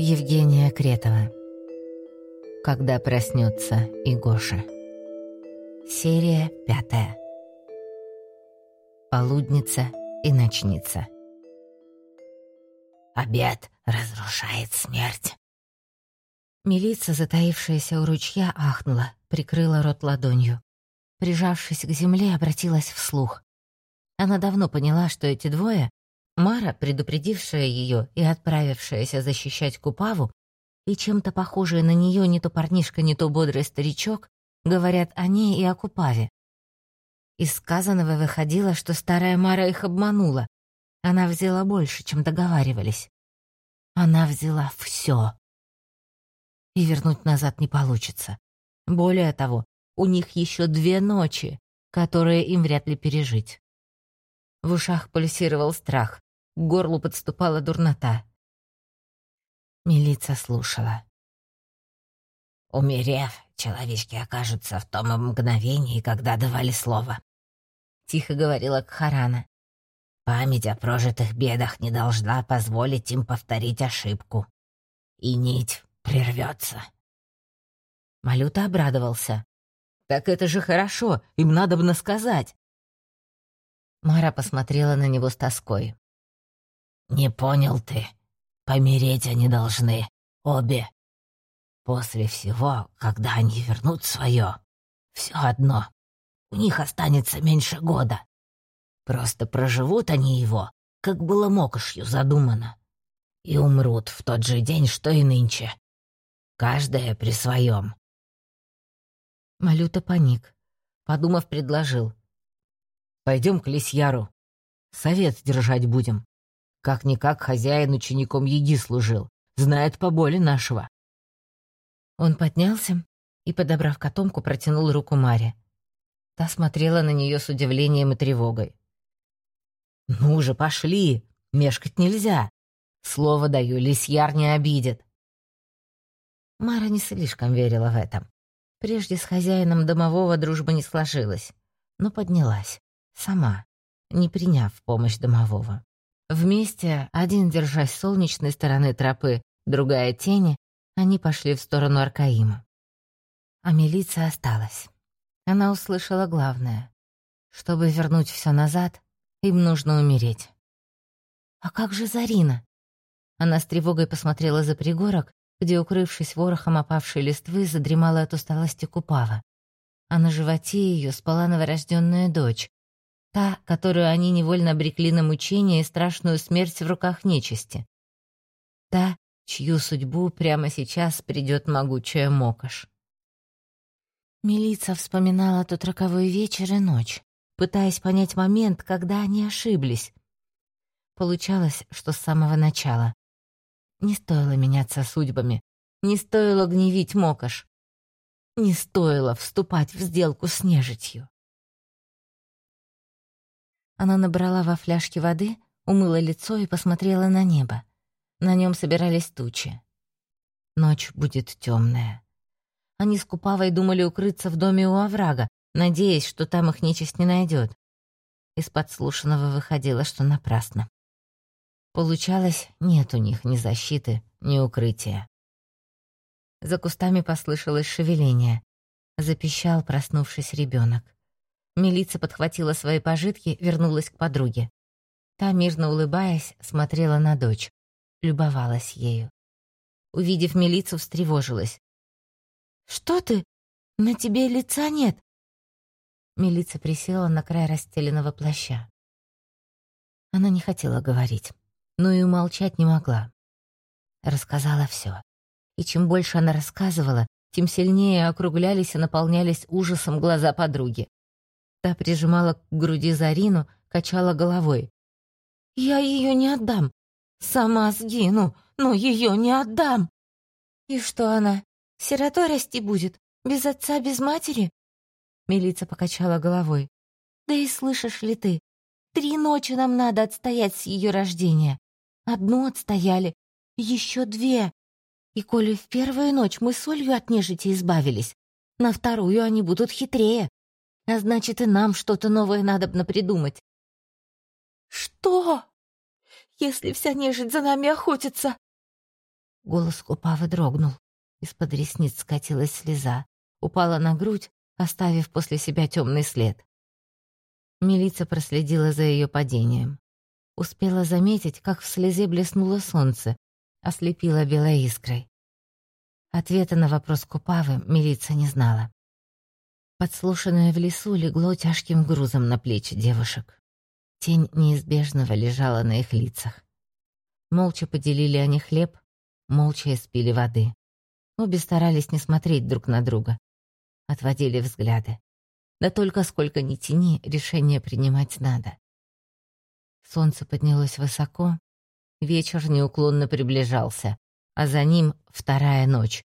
Евгения Кретова. Когда проснется Игоша. Серия пятая. Полудница и ночница. Обед разрушает смерть. Милица, затаившаяся у ручья, ахнула, прикрыла рот ладонью. Прижавшись к земле, обратилась вслух. Она давно поняла, что эти двое — Мара, предупредившая ее и отправившаяся защищать Купаву, и чем-то похожие на нее не то парнишка, не то бодрый старичок, говорят о ней и о Купаве. Из сказанного выходило, что старая Мара их обманула. Она взяла больше, чем договаривались. Она взяла все. И вернуть назад не получится. Более того, у них еще две ночи, которые им вряд ли пережить. В ушах пульсировал страх, к горлу подступала дурнота. Милица слушала. «Умерев, человечки окажутся в том мгновении, когда давали слово», — тихо говорила Кхарана. «Память о прожитых бедах не должна позволить им повторить ошибку. И нить прервется». Малюта обрадовался. «Так это же хорошо, им надо бы сказать». Мара посмотрела на него с тоской. «Не понял ты. Помереть они должны. Обе. После всего, когда они вернут свое, все одно. У них останется меньше года. Просто проживут они его, как было мокошью задумано. И умрут в тот же день, что и нынче. Каждая при своем. Малюта паник. Подумав, предложил. Пойдем к Лисьяру. Совет держать будем. Как-никак хозяин учеником Еги служил. Знает поболе нашего. Он поднялся и, подобрав котомку, протянул руку Маре. Та смотрела на нее с удивлением и тревогой. «Ну же, пошли! Мешкать нельзя! Слово даю, лисьяр не обидит!» Мара не слишком верила в это. Прежде с хозяином домового дружба не сложилась, но поднялась. Сама, не приняв помощь домового. Вместе, один держась солнечной стороны тропы, другая тени, они пошли в сторону Аркаима. А милиция осталась. Она услышала главное. Чтобы вернуть все назад, им нужно умереть. «А как же Зарина?» Она с тревогой посмотрела за пригорок, где, укрывшись ворохом опавшей листвы, задремала от усталости Купава. А на животе ее спала новорожденная дочь, Та, которую они невольно обрекли на мучение и страшную смерть в руках нечисти. Та, чью судьбу прямо сейчас придет могучая Мокаш. Милица вспоминала тот роковой вечер и ночь, пытаясь понять момент, когда они ошиблись. Получалось, что с самого начала. Не стоило меняться судьбами, не стоило гневить Мокаш, не стоило вступать в сделку с нежитью. Она набрала во фляжке воды, умыла лицо и посмотрела на небо. На нем собирались тучи. Ночь будет темная. Они с Купавой думали укрыться в доме у оврага, надеясь, что там их нечисть не найдет. Из подслушанного выходило, что напрасно. Получалось, нет у них ни защиты, ни укрытия. За кустами послышалось шевеление. Запищал, проснувшись ребенок. Милица подхватила свои пожитки, вернулась к подруге. Та, мирно улыбаясь, смотрела на дочь, любовалась ею. Увидев милицу, встревожилась. «Что ты? На тебе лица нет!» Милица присела на край расстеленного плаща. Она не хотела говорить, но и умолчать не могла. Рассказала все. И чем больше она рассказывала, тем сильнее округлялись и наполнялись ужасом глаза подруги. Та прижимала к груди Зарину, качала головой. «Я ее не отдам. Сама сгину, но ее не отдам». «И что она, сиротой расти будет? Без отца, без матери?» Милица покачала головой. «Да и слышишь ли ты, три ночи нам надо отстоять с ее рождения. Одну отстояли, еще две. И коли в первую ночь мы солью от нежити избавились, на вторую они будут хитрее. А значит, и нам что-то новое надобно придумать. «Что? Если вся нежить за нами охотится?» Голос Купавы дрогнул. Из-под ресниц скатилась слеза. Упала на грудь, оставив после себя темный след. Милица проследила за ее падением. Успела заметить, как в слезе блеснуло солнце, ослепило белой искрой. Ответа на вопрос Купавы милиция не знала. Подслушанное в лесу легло тяжким грузом на плечи девушек. Тень неизбежного лежала на их лицах. Молча поделили они хлеб, молча испили воды. Обе старались не смотреть друг на друга. Отводили взгляды. Да только сколько ни тяни, решение принимать надо. Солнце поднялось высоко, вечер неуклонно приближался, а за ним вторая ночь.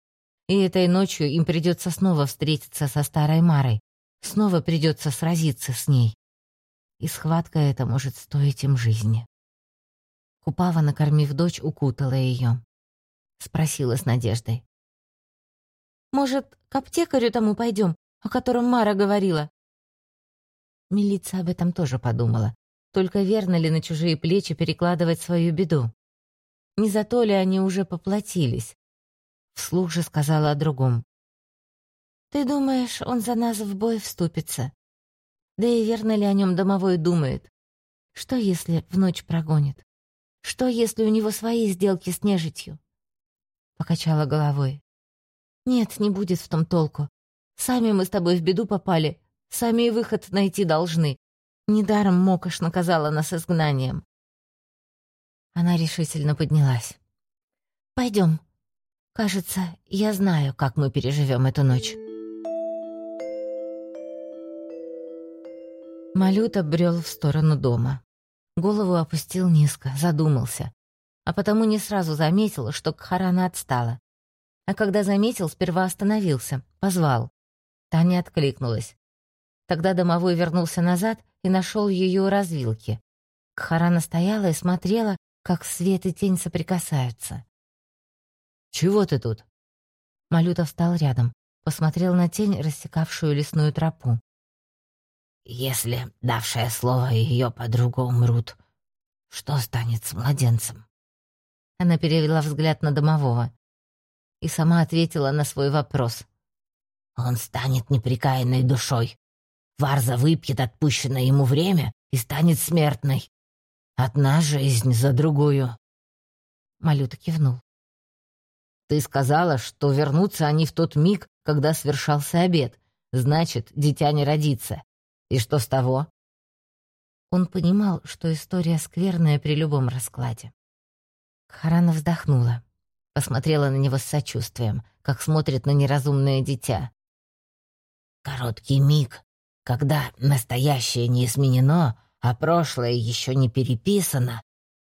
И этой ночью им придется снова встретиться со старой Марой, снова придется сразиться с ней. И схватка эта может стоить им жизни. Купава, накормив дочь, укутала ее. Спросила с надеждой. «Может, к аптекарю тому пойдем, о котором Мара говорила?» Милиция об этом тоже подумала. Только верно ли на чужие плечи перекладывать свою беду? Не за то ли они уже поплатились? Вслух же сказала о другом. «Ты думаешь, он за нас в бой вступится? Да и верно ли о нем домовой думает? Что, если в ночь прогонит? Что, если у него свои сделки с нежитью?» Покачала головой. «Нет, не будет в том толку. Сами мы с тобой в беду попали, сами и выход найти должны. Недаром Мокош наказала нас изгнанием». Она решительно поднялась. «Пойдем. Кажется, я знаю, как мы переживем эту ночь». Малюта брел в сторону дома. Голову опустил низко, задумался. А потому не сразу заметил, что Кхарана отстала. А когда заметил, сперва остановился, позвал. Таня откликнулась. Тогда домовой вернулся назад и нашел ее у развилки. Кхарана стояла и смотрела, как свет и тень соприкасаются. «Чего ты тут?» Малюта встал рядом, посмотрел на тень, рассекавшую лесную тропу. Если давшее слово ее подруга умрут, что станет с младенцем? Она перевела взгляд на домового и сама ответила на свой вопрос. Он станет неприкаянной душой. Варза выпьет отпущенное ему время и станет смертной. Одна жизнь за другую. Малюта кивнул. Ты сказала, что вернутся они в тот миг, когда свершался обед. Значит, дитя не родится. И что с того? Он понимал, что история скверная при любом раскладе. Харана вздохнула, посмотрела на него с сочувствием, как смотрит на неразумное дитя. «Короткий миг, когда настоящее не изменено, а прошлое еще не переписано,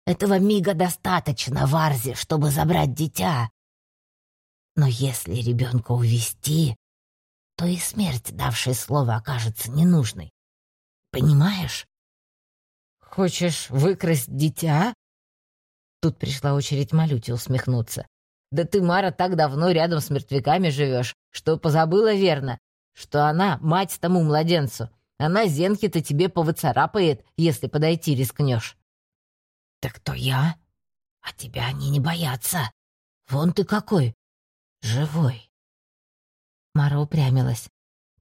этого мига достаточно в Арзе, чтобы забрать дитя. Но если ребенка увести, то и смерть, давшая слово, окажется ненужной. Понимаешь? Хочешь выкрасть дитя? Тут пришла очередь Малюте усмехнуться. Да ты, Мара, так давно рядом с мертвяками живешь, что позабыла верно, что она мать тому младенцу. Она зенки-то тебе повыцарапает, если подойти рискнешь. Так то я, а тебя они не боятся. Вон ты какой, живой. Мара упрямилась.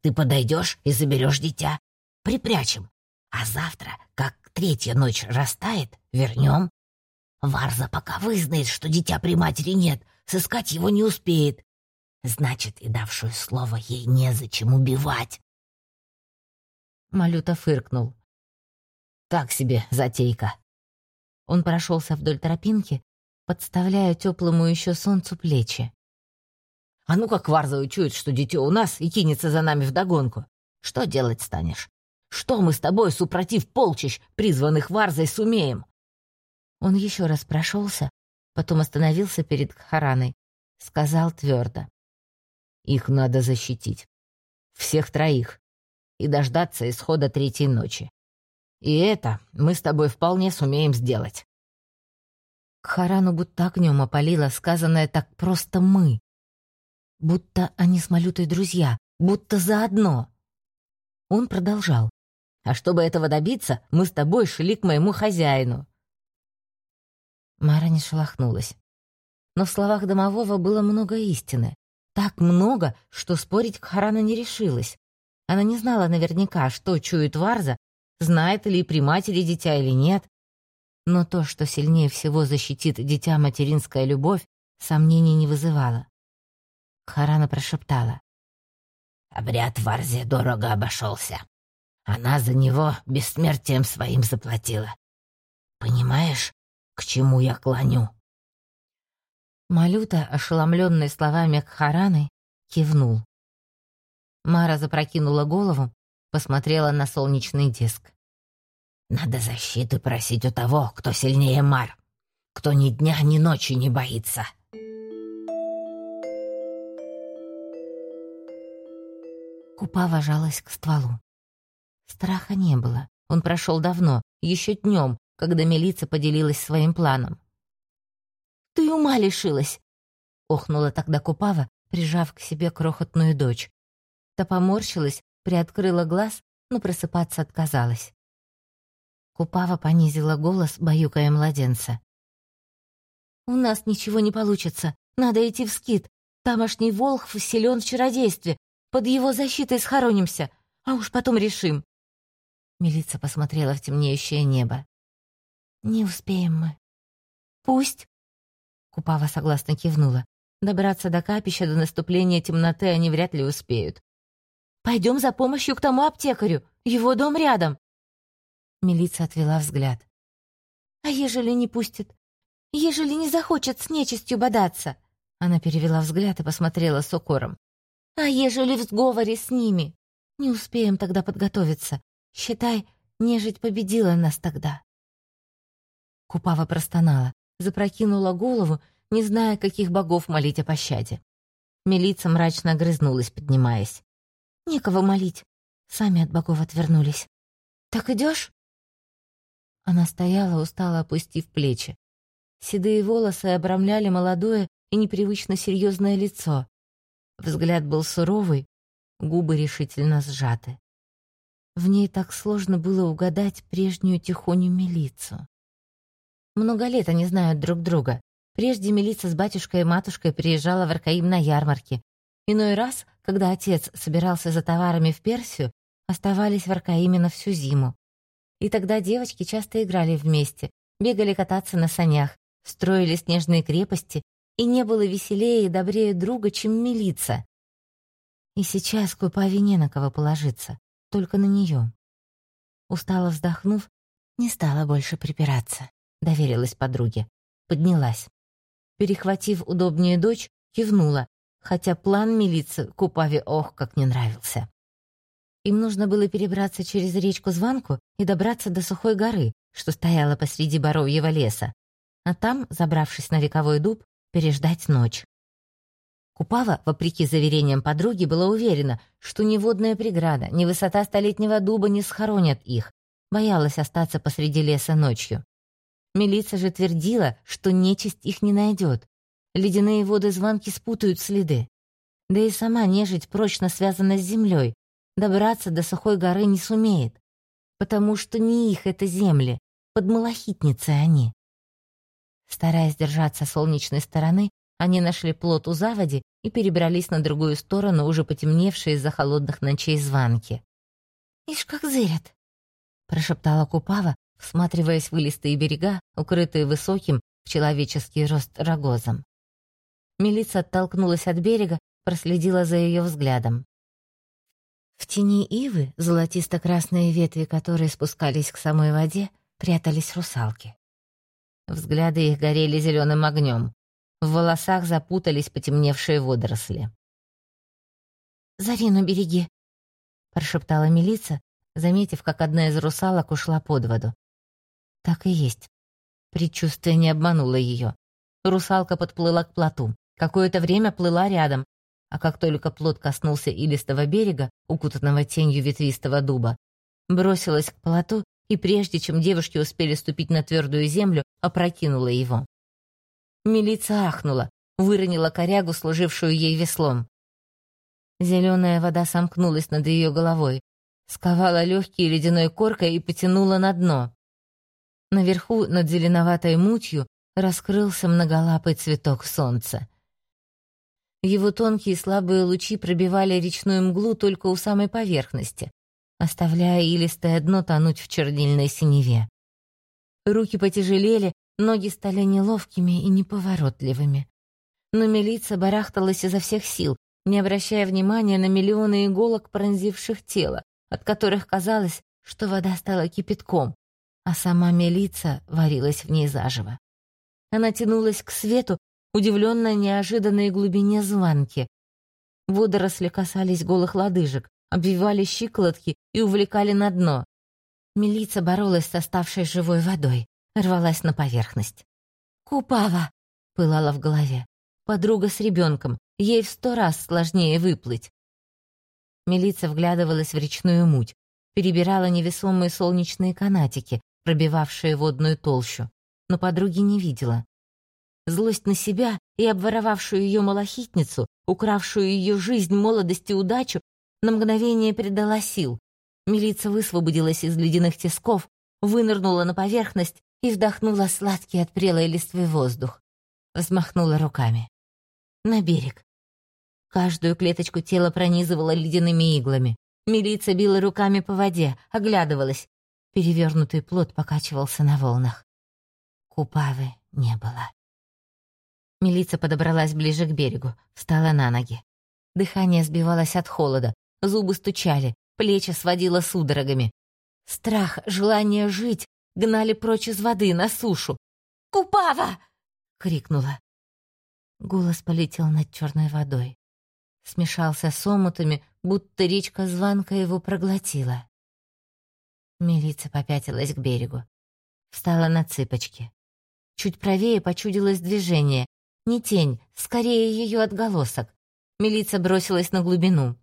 «Ты подойдешь и заберешь дитя. Припрячем. А завтра, как третья ночь растает, вернем. Варза пока вызнает, что дитя при матери нет, сыскать его не успеет. Значит, и давшую слово ей незачем убивать». Малюта фыркнул. «Так себе затейка». Он прошелся вдоль тропинки, подставляя теплому еще солнцу плечи. А ну как Варза учует, что дитё у нас и кинется за нами вдогонку. Что делать станешь? Что мы с тобой, супротив полчищ, призванных Варзой, сумеем?» Он еще раз прошелся, потом остановился перед Хараной, сказал твердо. «Их надо защитить. Всех троих. И дождаться исхода третьей ночи. И это мы с тобой вполне сумеем сделать». К Харану будто огнем опалило сказанное так просто «мы». Будто они с Малютой друзья, будто заодно. Он продолжал. «А чтобы этого добиться, мы с тобой шли к моему хозяину». Мара не шелохнулась. но в словах домового было много истины. Так много, что спорить Кхарана не решилась. Она не знала наверняка, что чует Варза, знает ли при матери дитя или нет. Но то, что сильнее всего защитит дитя материнская любовь, сомнений не вызывало. Харана прошептала. «Обряд Варзе дорого обошелся. Она за него бессмертием своим заплатила. Понимаешь, к чему я клоню?» Малюта, ошеломленный словами Кхараны, кивнул. Мара запрокинула голову, посмотрела на солнечный диск. «Надо защиты просить у того, кто сильнее Мар, кто ни дня, ни ночи не боится». Купа вожалась к стволу. Страха не было. Он прошел давно, еще днем, когда милиция поделилась своим планом. «Ты ума лишилась!» — охнула тогда Купава, прижав к себе крохотную дочь. Та поморщилась, приоткрыла глаз, но просыпаться отказалась. Купава понизила голос, баюкая младенца. «У нас ничего не получится. Надо идти в скит. Тамошний Волхв силен в чародействе. Под его защитой схоронимся, а уж потом решим». Милица посмотрела в темнеющее небо. «Не успеем мы». «Пусть». Купава согласно кивнула. Добраться до капища до наступления темноты они вряд ли успеют. «Пойдем за помощью к тому аптекарю. Его дом рядом». Милиция отвела взгляд. «А ежели не пустит? Ежели не захочет с нечистью бодаться?» Она перевела взгляд и посмотрела с укором. «А ежели в сговоре с ними? Не успеем тогда подготовиться. Считай, нежить победила нас тогда». Купава простонала, запрокинула голову, не зная, каких богов молить о пощаде. Милица мрачно огрызнулась, поднимаясь. «Некого молить. Сами от богов отвернулись. Так идешь? Она стояла, устало опустив плечи. Седые волосы обрамляли молодое и непривычно серьезное лицо. Взгляд был суровый, губы решительно сжаты. В ней так сложно было угадать прежнюю тихоню милицу. Много лет они знают друг друга. Прежде милица с батюшкой и матушкой приезжала в Аркаим на ярмарке. Иной раз, когда отец собирался за товарами в Персию, оставались в Аркаиме на всю зиму. И тогда девочки часто играли вместе, бегали кататься на санях, строили снежные крепости, и не было веселее и добрее друга, чем милица. И сейчас Купаве не на кого положиться, только на нее. Устало вздохнув, не стала больше припираться, доверилась подруге, поднялась. Перехватив удобнее дочь, кивнула, хотя план милиции Купаве ох, как не нравился. Им нужно было перебраться через речку Званку и добраться до Сухой горы, что стояла посреди Боровьего леса, а там, забравшись на вековой дуб, переждать ночь. Купава, вопреки заверениям подруги, была уверена, что ни водная преграда, ни высота столетнего дуба не схоронят их, боялась остаться посреди леса ночью. Милица же твердила, что нечисть их не найдет. Ледяные воды звонки спутают следы. Да и сама нежить прочно связана с землей, добраться до сухой горы не сумеет, потому что не их это земли, под малахитницей они. Стараясь держаться солнечной стороны, они нашли плот у заводи и перебрались на другую сторону, уже потемневшие из-за холодных ночей званки. «Ишь, как зырят!» — прошептала Купава, всматриваясь в вылистые берега, укрытые высоким в человеческий рост рогозом. Милица оттолкнулась от берега, проследила за ее взглядом. В тени ивы, золотисто-красные ветви которые спускались к самой воде, прятались русалки. Взгляды их горели зеленым огнем. В волосах запутались потемневшие водоросли. «Зарину береги!» — прошептала милица, заметив, как одна из русалок ушла под воду. Так и есть. Предчувствие не обмануло ее. Русалка подплыла к плоту. Какое-то время плыла рядом, а как только плот коснулся илистого берега, укутанного тенью ветвистого дуба, бросилась к плоту и прежде чем девушки успели ступить на твердую землю, опрокинула его. Милица ахнула, выронила корягу, служившую ей веслом. Зеленая вода сомкнулась над ее головой, сковала легкие ледяной коркой и потянула на дно. Наверху, над зеленоватой мутью, раскрылся многолапый цветок солнца. Его тонкие слабые лучи пробивали речную мглу только у самой поверхности, оставляя илистое дно тонуть в чернильной синеве. Руки потяжелели, ноги стали неловкими и неповоротливыми. Но милица барахталась изо всех сил, не обращая внимания на миллионы иголок, пронзивших тело, от которых казалось, что вода стала кипятком, а сама милица варилась в ней заживо. Она тянулась к свету, удивленно неожиданной глубине звонки. Водоросли касались голых лодыжек, обвивали щиколотки и увлекали на дно. Милица боролась с оставшей живой водой, рвалась на поверхность. «Купава!» — пылала в голове. «Подруга с ребенком, ей в сто раз сложнее выплыть». Милица вглядывалась в речную муть, перебирала невесомые солнечные канатики, пробивавшие водную толщу, но подруги не видела. Злость на себя и обворовавшую ее малохитницу, укравшую ее жизнь, молодость и удачу, на мгновение придала сил. Милица высвободилась из ледяных тисков, вынырнула на поверхность и вдохнула сладкий от прелой листвы воздух. Взмахнула руками. На берег. Каждую клеточку тела пронизывала ледяными иглами. Милица била руками по воде, оглядывалась. Перевернутый плод покачивался на волнах. Купавы не было. Милица подобралась ближе к берегу, встала на ноги. Дыхание сбивалось от холода, зубы стучали, плечи сводило судорогами. Страх, желание жить гнали прочь из воды на сушу. «Купава!» — крикнула. Голос полетел над черной водой. Смешался с омутами, будто речка Званка его проглотила. Милица попятилась к берегу. Встала на цыпочки. Чуть правее почудилось движение. Не тень, скорее ее отголосок. Милица бросилась на глубину.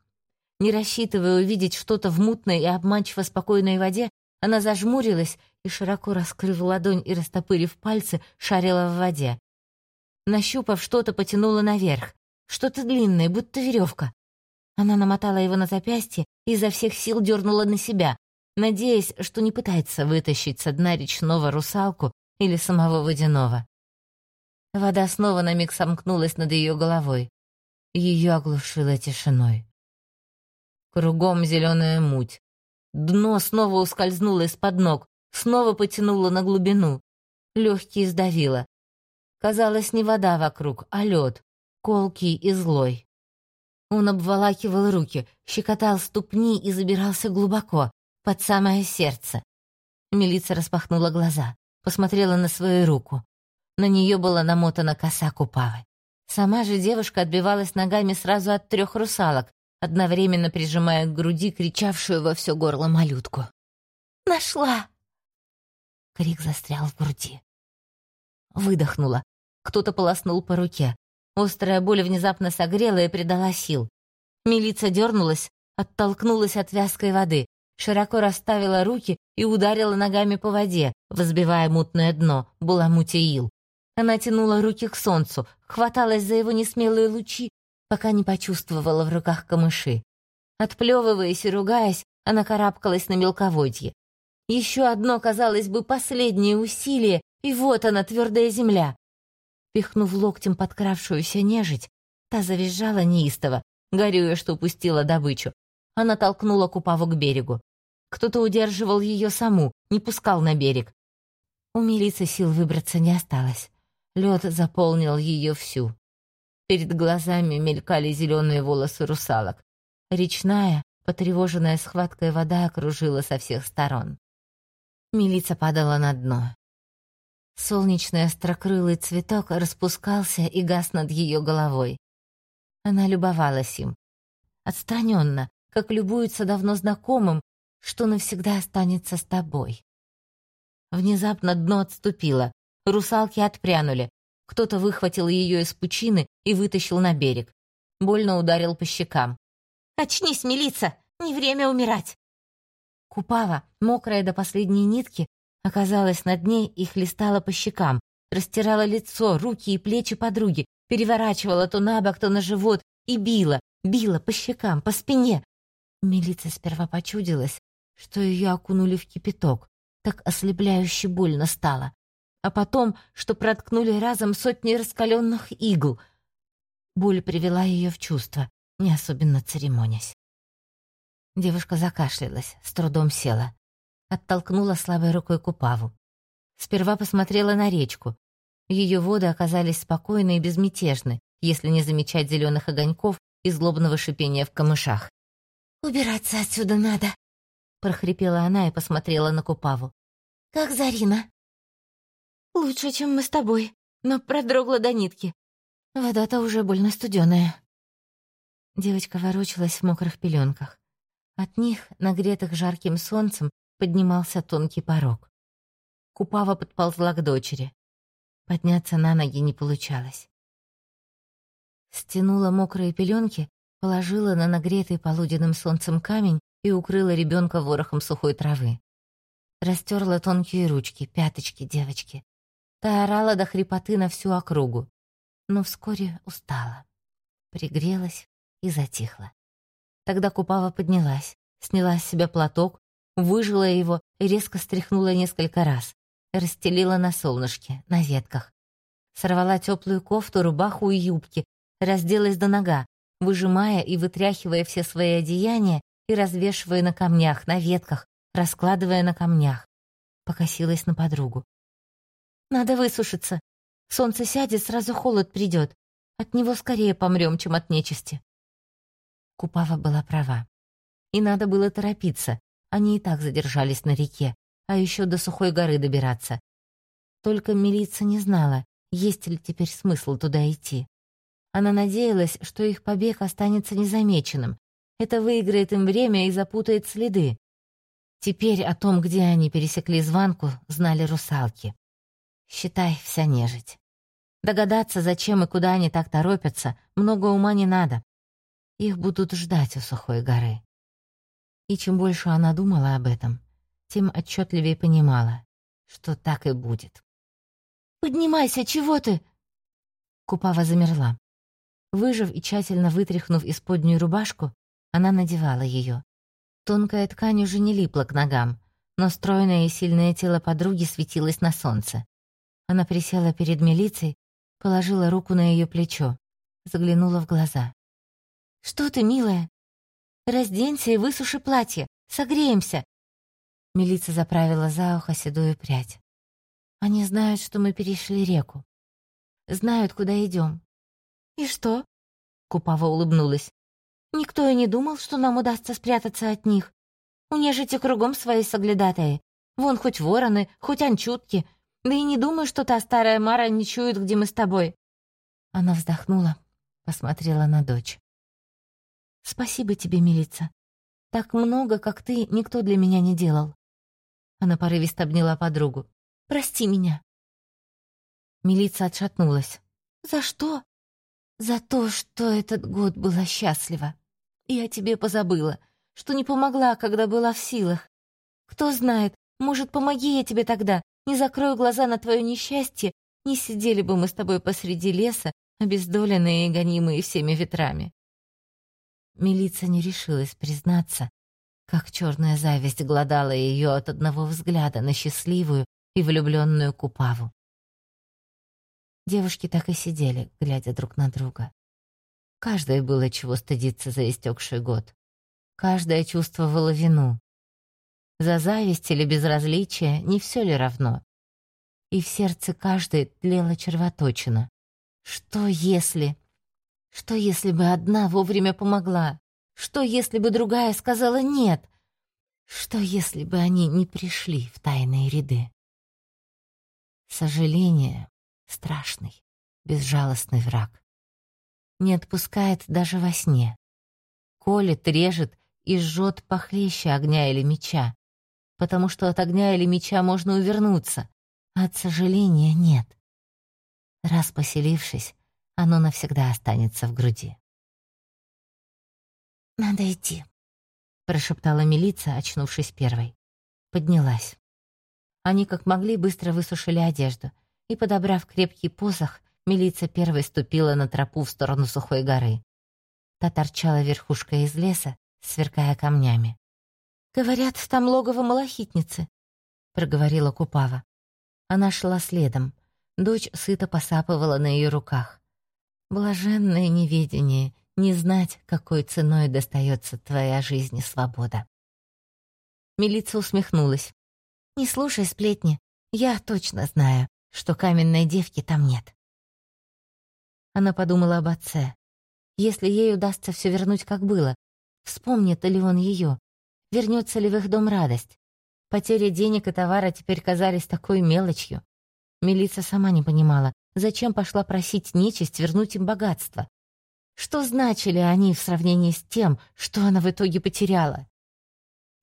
Не рассчитывая увидеть что-то в мутной и обманчиво спокойной воде, она зажмурилась и, широко раскрыв ладонь и растопырив пальцы, шарила в воде. Нащупав что-то, потянула наверх. Что-то длинное, будто веревка. Она намотала его на запястье и изо всех сил дернула на себя, надеясь, что не пытается вытащить со дна речного русалку или самого водяного. Вода снова на миг сомкнулась над ее головой. Ее оглушило тишиной. Кругом зеленая муть. Дно снова ускользнуло из-под ног, снова потянуло на глубину. Легкие сдавило. Казалось, не вода вокруг, а лед, колкий и злой. Он обволакивал руки, щекотал ступни и забирался глубоко, под самое сердце. Милица распахнула глаза, посмотрела на свою руку. На нее была намотана коса Купавы. Сама же девушка отбивалась ногами сразу от трех русалок, одновременно прижимая к груди кричавшую во все горло малютку. «Нашла!» Крик застрял в груди. Выдохнула. Кто-то полоснул по руке. Острая боль внезапно согрела и придала сил. Милица дернулась, оттолкнулась от вязкой воды, широко расставила руки и ударила ногами по воде, взбивая мутное дно, буламутя ил. Она тянула руки к солнцу, хваталась за его несмелые лучи, пока не почувствовала в руках камыши. Отплевываясь и ругаясь, она карабкалась на мелководье. Еще одно, казалось бы, последнее усилие, и вот она, твердая земля. Пихнув локтем подкравшуюся нежить, та завизжала неистово, горюя, что упустила добычу. Она толкнула Купаву к берегу. Кто-то удерживал ее саму, не пускал на берег. У милиции сил выбраться не осталось. Лед заполнил ее всю. Перед глазами мелькали зеленые волосы русалок. Речная, потревоженная схваткой вода окружила со всех сторон. Милица падала на дно. Солнечный острокрылый цветок распускался и гас над ее головой. Она любовалась им. Отстраненно, как любуется давно знакомым, что навсегда останется с тобой. Внезапно дно отступило, русалки отпрянули. Кто-то выхватил ее из пучины и вытащил на берег. Больно ударил по щекам. «Очнись, милица! Не время умирать!» Купава, мокрая до последней нитки, оказалась над ней и хлестала по щекам, растирала лицо, руки и плечи подруги, переворачивала то на бок, то на живот и била, била по щекам, по спине. Милиция сперва почудилась, что ее окунули в кипяток, так ослепляюще больно стало. А потом, что проткнули разом сотни раскаленных игл. Боль привела ее в чувство, не особенно церемонясь. Девушка закашлялась, с трудом села. Оттолкнула слабой рукой Купаву. Сперва посмотрела на речку. Ее воды оказались спокойны и безмятежны, если не замечать зеленых огоньков и злобного шипения в камышах. «Убираться отсюда надо», — прохрипела она и посмотрела на Купаву. «Как Зарина?» «Лучше, чем мы с тобой, но продрогла до нитки. Вода-то уже больно студеная». Девочка ворочалась в мокрых пеленках. От них, нагретых жарким солнцем, поднимался тонкий порог. Купава подползла к дочери. Подняться на ноги не получалось. Стянула мокрые пеленки, положила на нагретый полуденным солнцем камень и укрыла ребенка ворохом сухой травы. Растерла тонкие ручки, пяточки девочки. Та орала до хрипоты на всю округу, но вскоре устала. Пригрелась и затихла. Тогда Купава поднялась, сняла с себя платок, выжила его и резко стряхнула несколько раз, расстелила на солнышке, на ветках. Сорвала теплую кофту, рубаху и юбки, разделась до нога, выжимая и вытряхивая все свои одеяния и развешивая на камнях, на ветках, раскладывая на камнях. Покосилась на подругу. «Надо высушиться. Солнце сядет, сразу холод придет. От него скорее помрем, чем от нечисти». Купава была права. И надо было торопиться. Они и так задержались на реке, а еще до Сухой горы добираться. Только милиция не знала, есть ли теперь смысл туда идти. Она надеялась, что их побег останется незамеченным. Это выиграет им время и запутает следы. Теперь о том, где они пересекли звонку, знали русалки. Считай, вся нежить. Догадаться, зачем и куда они так торопятся, много ума не надо. Их будут ждать у сухой горы. И чем больше она думала об этом, тем отчетливее понимала, что так и будет. «Поднимайся, чего ты?» Купава замерла. Выжив и тщательно вытряхнув исподнюю рубашку, она надевала ее. Тонкая ткань уже не липла к ногам, но стройное и сильное тело подруги светилось на солнце. Она присела перед милицией, положила руку на ее плечо, заглянула в глаза. «Что ты, милая? Разденься и высуши платье, согреемся!» Милица заправила за ухо седую прядь. «Они знают, что мы перешли реку. Знают, куда идем. И что?» Купава улыбнулась. «Никто и не думал, что нам удастся спрятаться от них. У нежити кругом свои соглядатые. Вон хоть вороны, хоть анчутки. Да и не думаю, что та старая Мара не чует, где мы с тобой». Она вздохнула, посмотрела на дочь. «Спасибо тебе, милица. Так много, как ты, никто для меня не делал». Она порывисто обняла подругу. «Прости меня». Милица отшатнулась. «За что?» «За то, что этот год была счастлива. О тебе позабыла, что не помогла, когда была в силах. Кто знает, может, помоги я тебе тогда, не закрою глаза на твое несчастье, не сидели бы мы с тобой посреди леса, обездоленные и гонимые всеми ветрами. Милица не решилась признаться, как черная зависть глодала ее от одного взгляда на счастливую и влюбленную Купаву. Девушки так и сидели, глядя друг на друга. Каждое было чего стыдиться за истекший год. Каждая чувствовала вину. За зависть или безразличие не все ли равно? И в сердце каждой тлела червоточина. Что если... Что, если бы одна вовремя помогла? Что, если бы другая сказала «нет»? Что, если бы они не пришли в тайные ряды? Сожаление — страшный, безжалостный враг. Не отпускает даже во сне. Колет, режет и жжет похлеще огня или меча, потому что от огня или меча можно увернуться, а от сожаления нет. Раз поселившись, оно навсегда останется в груди. «Надо идти», — прошептала милиция, очнувшись первой. Поднялась. Они как могли быстро высушили одежду, и, подобрав крепкий посох, милиция первой ступила на тропу в сторону сухой горы. Та торчала верхушка из леса, сверкая камнями. «Говорят, там логово малахитницы», — проговорила Купава. Она шла следом. Дочь сыто посапывала на ее руках. Блаженное неведение, не знать, какой ценой достается твоя жизнь и свобода. Милица усмехнулась. «Не слушай сплетни. Я точно знаю, что каменной девки там нет». Она подумала об отце. Если ей удастся все вернуть, как было, вспомнит ли он ее, вернется ли в их дом радость. Потеря денег и товара теперь казались такой мелочью. Милица сама не понимала, зачем пошла просить нечисть вернуть им богатство. Что значили они в сравнении с тем, что она в итоге потеряла?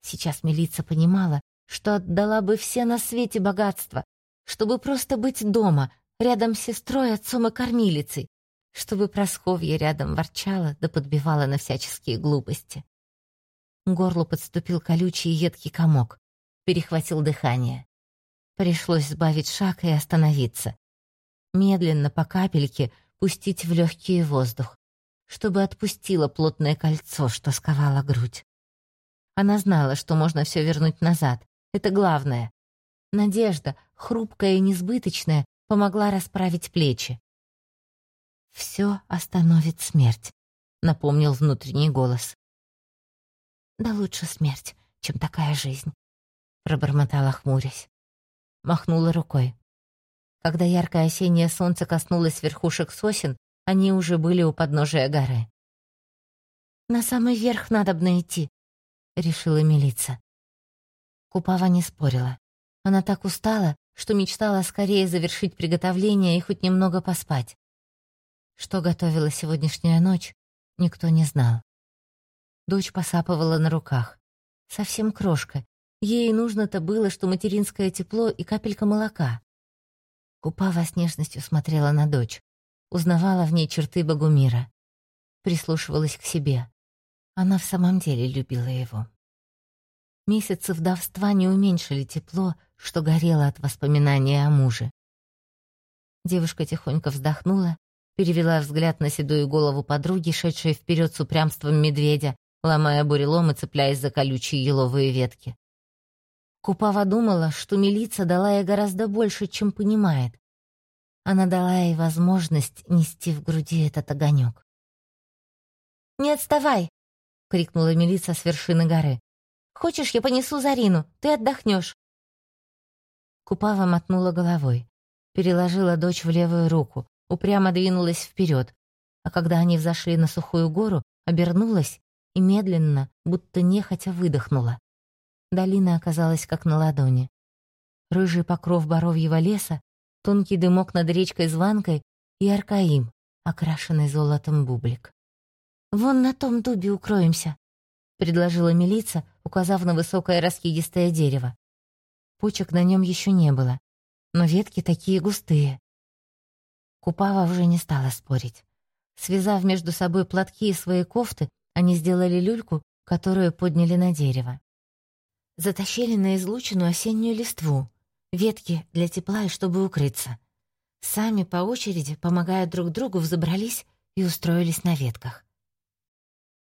Сейчас милица понимала, что отдала бы все на свете богатства, чтобы просто быть дома, рядом с сестрой, отцом и кормилицей, чтобы Просковья рядом ворчала да подбивала на всяческие глупости. Горлу подступил колючий едкий комок, перехватил дыхание. Пришлось сбавить шаг и остановиться. Медленно, по капельке, пустить в легкий воздух, чтобы отпустило плотное кольцо, что сковало грудь. Она знала, что можно все вернуть назад. Это главное. Надежда, хрупкая и несбыточная, помогла расправить плечи. «Все остановит смерть», — напомнил внутренний голос. «Да лучше смерть, чем такая жизнь», — пробормотала, хмурясь. Махнула рукой. Когда яркое осеннее солнце коснулось верхушек сосен, они уже были у подножия горы. «На самый верх надо бы идти», — решила милица. Купава не спорила. Она так устала, что мечтала скорее завершить приготовление и хоть немного поспать. Что готовила сегодняшняя ночь, никто не знал. Дочь посапывала на руках. Совсем крошка. Ей нужно-то было, что материнское тепло и капелька молока. Купава с нежностью смотрела на дочь, узнавала в ней черты Богумира, прислушивалась к себе. Она в самом деле любила его. Месяцы вдовства не уменьшили тепло, что горело от воспоминания о муже. Девушка тихонько вздохнула, перевела взгляд на седую голову подруги, шедшей вперед с упрямством медведя, ломая бурелом и цепляясь за колючие еловые ветки. Купава думала, что милиция дала ей гораздо больше, чем понимает. Она дала ей возможность нести в груди этот огонек. «Не отставай!» — крикнула милиция с вершины горы. «Хочешь, я понесу Зарину? Ты отдохнешь!» Купава мотнула головой, переложила дочь в левую руку, упрямо двинулась вперед, а когда они взошли на сухую гору, обернулась и медленно, будто нехотя выдохнула. Долина оказалась как на ладони. Рыжий покров боровьего леса, тонкий дымок над речкой Званкой и Аркаим, окрашенный золотом бублик. «Вон на том дубе укроемся», — предложила милица, указав на высокое раскидистое дерево. Почек на нем еще не было, но ветки такие густые. Купава уже не стала спорить. Связав между собой платки и свои кофты, они сделали люльку, которую подняли на дерево. Затащили на излученную осеннюю листву, ветки для тепла и чтобы укрыться. Сами по очереди, помогая друг другу, взобрались и устроились на ветках.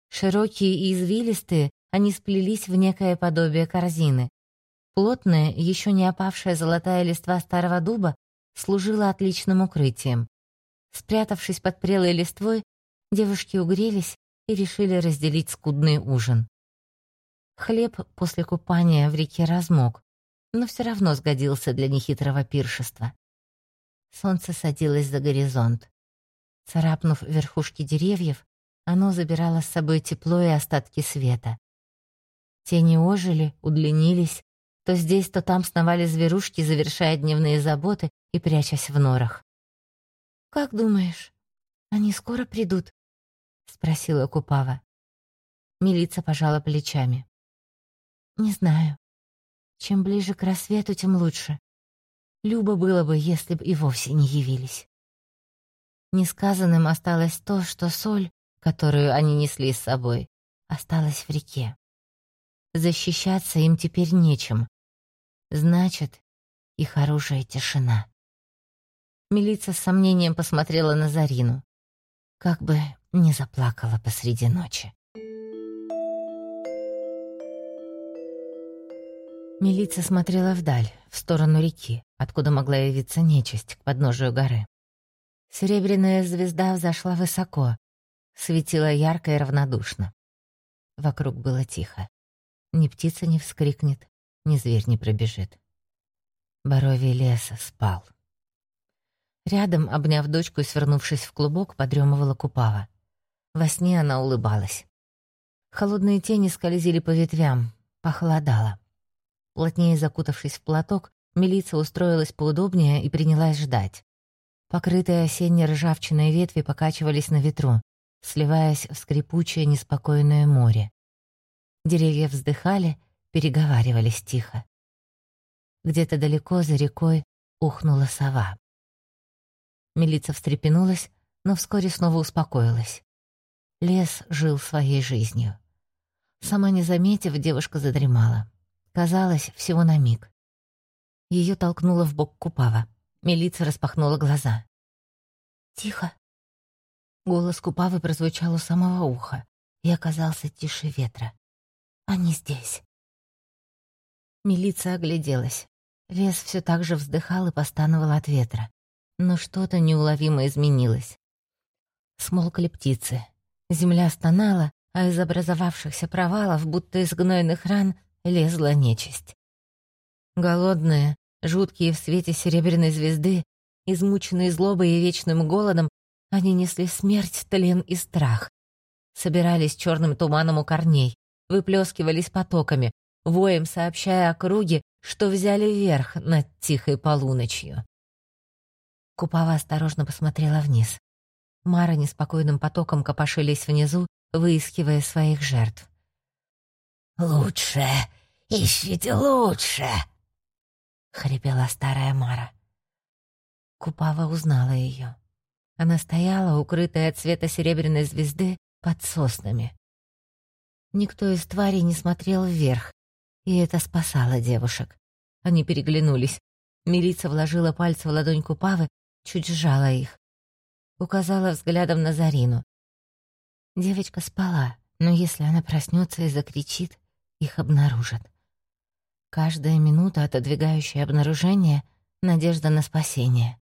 Широкие и извилистые, они сплелись в некое подобие корзины. Плотная, еще не опавшая золотая листва старого дуба служила отличным укрытием. Спрятавшись под прелой листвой, девушки угрелись и решили разделить скудный ужин. Хлеб после купания в реке размок, но все равно сгодился для нехитрого пиршества. Солнце садилось за горизонт. Царапнув верхушки деревьев, оно забирало с собой тепло и остатки света. Тени ожили, удлинились, то здесь, то там сновали зверушки, завершая дневные заботы и прячась в норах. «Как думаешь, они скоро придут?» — спросила Купава. Милица пожала плечами. Не знаю. Чем ближе к рассвету, тем лучше. Любо было бы, если бы и вовсе не явились. Несказанным осталось то, что соль, которую они несли с собой, осталась в реке. Защищаться им теперь нечем. Значит, их оружие — тишина. Милица с сомнением посмотрела на Зарину. Как бы не заплакала посреди ночи. Милица смотрела вдаль, в сторону реки, откуда могла явиться нечисть к подножию горы. Серебряная звезда взошла высоко, светила ярко и равнодушно. Вокруг было тихо. Ни птица не вскрикнет, ни зверь не пробежит. Боровий леса спал. Рядом, обняв дочку и свернувшись в клубок, подремывала Купава. Во сне она улыбалась. Холодные тени скользили по ветвям, похолодало. Плотнее закутавшись в платок, милиция устроилась поудобнее и принялась ждать. Покрытые осенней ржавчиной ветви покачивались на ветру, сливаясь в скрипучее неспокойное море. Деревья вздыхали, переговаривались тихо. Где-то далеко за рекой ухнула сова. Милица встрепенулась, но вскоре снова успокоилась. Лес жил своей жизнью. Сама не заметив, девушка задремала. Казалось, всего на миг. Ее толкнуло в бок Купава. Милица распахнула глаза. «Тихо!» Голос Купавы прозвучал у самого уха и оказался тише ветра. «Они здесь!» Милиция огляделась. Лес все так же вздыхал и постановал от ветра. Но что-то неуловимо изменилось. Смолкли птицы. Земля стонала, а из образовавшихся провалов, будто из гнойных ран, лезла нечисть. Голодные, жуткие в свете серебряной звезды, измученные злобой и вечным голодом, они несли смерть, тлен и страх. Собирались черным туманом у корней, выплескивались потоками, воем сообщая округе, что взяли верх над тихой полуночью. Купава осторожно посмотрела вниз. Мара неспокойным потоком копошились внизу, выискивая своих жертв. «Лучше! Ищите лучше!» — хрипела старая Мара. Купава узнала ее. Она стояла, укрытая от света серебряной звезды, под соснами. Никто из тварей не смотрел вверх, и это спасало девушек. Они переглянулись. Милица вложила пальцы в ладонь Купавы, чуть сжала их. Указала взглядом на Зарину. Девочка спала, но если она проснется и закричит, их обнаружат. Каждая минута, отодвигающая обнаружение — надежда на спасение.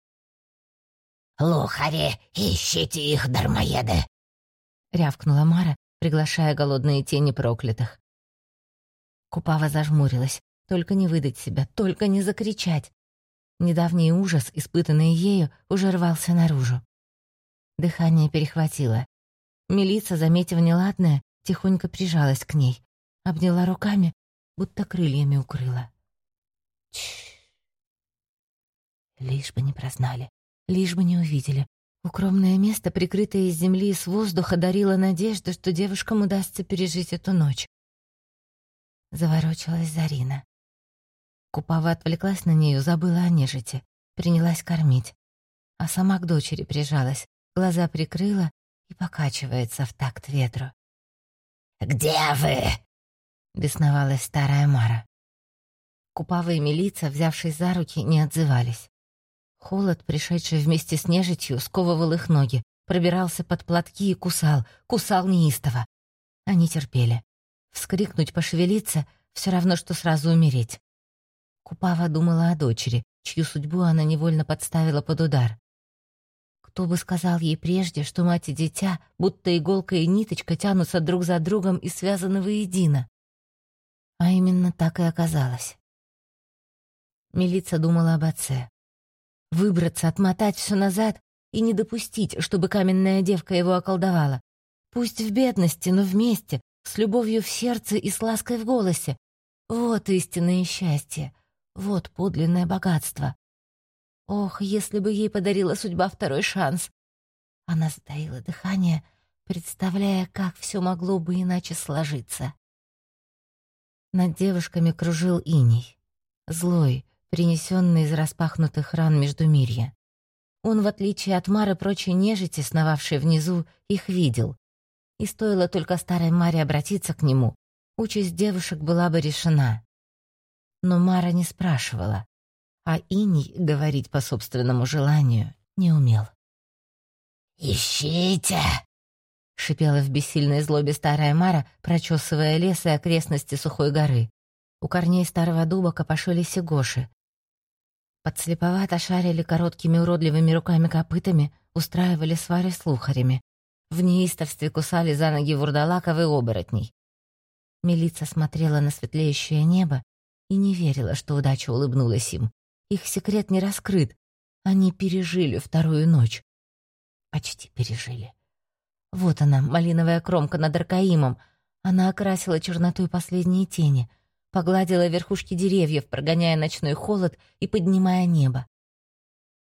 «Лухари, ищите их, дармоеды!» — рявкнула Мара, приглашая голодные тени проклятых. Купава зажмурилась. Только не выдать себя, только не закричать. Недавний ужас, испытанный ею, уже рвался наружу. Дыхание перехватило. Милица, заметив неладное, тихонько прижалась к ней, обняла руками, будто крыльями укрыла. Чш. Лишь бы не прознали, лишь бы не увидели. Укромное место, прикрытое из земли и с воздуха, дарило надежду, что девушкам удастся пережить эту ночь. Заворочилась Зарина. Купава отвлеклась на нее, забыла о нежити, принялась кормить. А сама к дочери прижалась, глаза прикрыла и покачивается в такт ветру. «Где вы?» — бесновалась старая Мара. Купава и милица, взявшись за руки, не отзывались. Холод, пришедший вместе с нежитью, сковывал их ноги, пробирался под платки и кусал, кусал неистово. Они терпели. Вскрикнуть, пошевелиться — все равно, что сразу умереть. Купава думала о дочери, чью судьбу она невольно подставила под удар. Кто бы сказал ей прежде, что мать и дитя, будто иголка и ниточка, тянутся друг за другом и связаны воедино? А именно так и оказалось. Милица думала об отце. Выбраться, отмотать все назад и не допустить, чтобы каменная девка его околдовала. Пусть в бедности, но вместе, с любовью в сердце и с лаской в голосе. Вот истинное счастье. Вот подлинное богатство. Ох, если бы ей подарила судьба второй шанс. Она затаила дыхание, представляя, как все могло бы иначе сложиться. Над девушками кружил иней. Злой, принесенный из распахнутых ран между мирья. Он, в отличие от Мары прочей нежити, сновавшей внизу, их видел. И стоило только старой Маре обратиться к нему, участь девушек была бы решена но Мара не спрашивала, а Иней говорить по собственному желанию не умел. «Ищите!» — шипела в бессильной злобе старая Мара, прочесывая лес и окрестности сухой горы. У корней старого дуба копошились и гоши. Подслеповато шарили короткими уродливыми руками-копытами, устраивали свари с лухарями. В неистовстве кусали за ноги вурдалаков и оборотней. Милица смотрела на светлеющее небо и не верила, что удача улыбнулась им. Их секрет не раскрыт. Они пережили вторую ночь. Почти пережили. Вот она, малиновая кромка над Аркаимом. Она окрасила чернотой последние тени, погладила верхушки деревьев, прогоняя ночной холод и поднимая небо.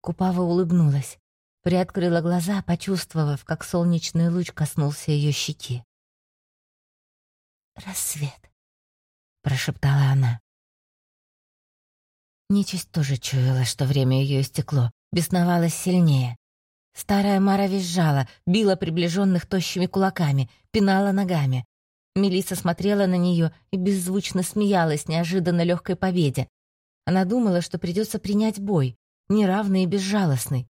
Купава улыбнулась, приоткрыла глаза, почувствовав, как солнечный луч коснулся ее щеки. «Рассвет», — прошептала она. Нечисть тоже чуяла, что время ее истекло, бесновалась сильнее. Старая Мара визжала, била приближенных тощими кулаками, пинала ногами. Мелиса смотрела на нее и беззвучно смеялась неожиданно легкой победе. Она думала, что придется принять бой, неравный и безжалостный.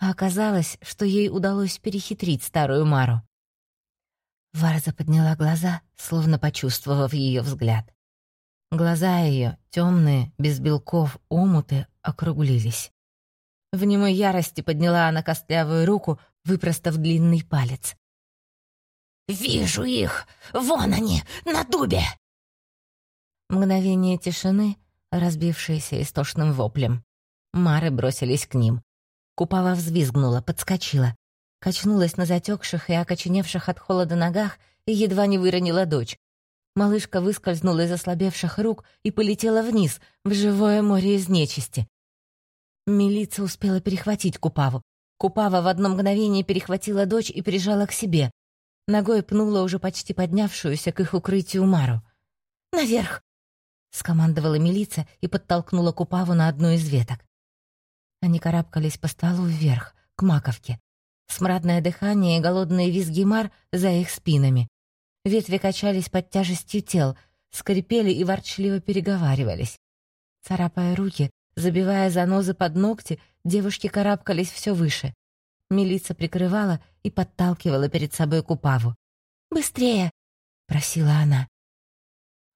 А оказалось, что ей удалось перехитрить старую Мару. Варза подняла глаза, словно почувствовав ее взгляд. Глаза ее, темные, без белков, омуты, округлились. В немой ярости подняла она костлявую руку, выпростав длинный палец. «Вижу их! Вон они, на дубе!» Мгновение тишины, разбившееся истошным воплем. Мары бросились к ним. Купава взвизгнула, подскочила. Качнулась на затекших и окоченевших от холода ногах и едва не выронила дочь. Малышка выскользнула из ослабевших рук и полетела вниз, в живое море из нечисти. Милица успела перехватить Купаву. Купава в одно мгновение перехватила дочь и прижала к себе. Ногой пнула уже почти поднявшуюся к их укрытию Мару. «Наверх!» — скомандовала милиция и подтолкнула Купаву на одну из веток. Они карабкались по стволу вверх, к маковке. Смрадное дыхание и голодные визги Мар за их спинами. Ветви качались под тяжестью тел, скрипели и ворчливо переговаривались. Царапая руки, Забивая занозы под ногти, девушки карабкались все выше. Милица прикрывала и подталкивала перед собой Купаву. «Быстрее!» — просила она.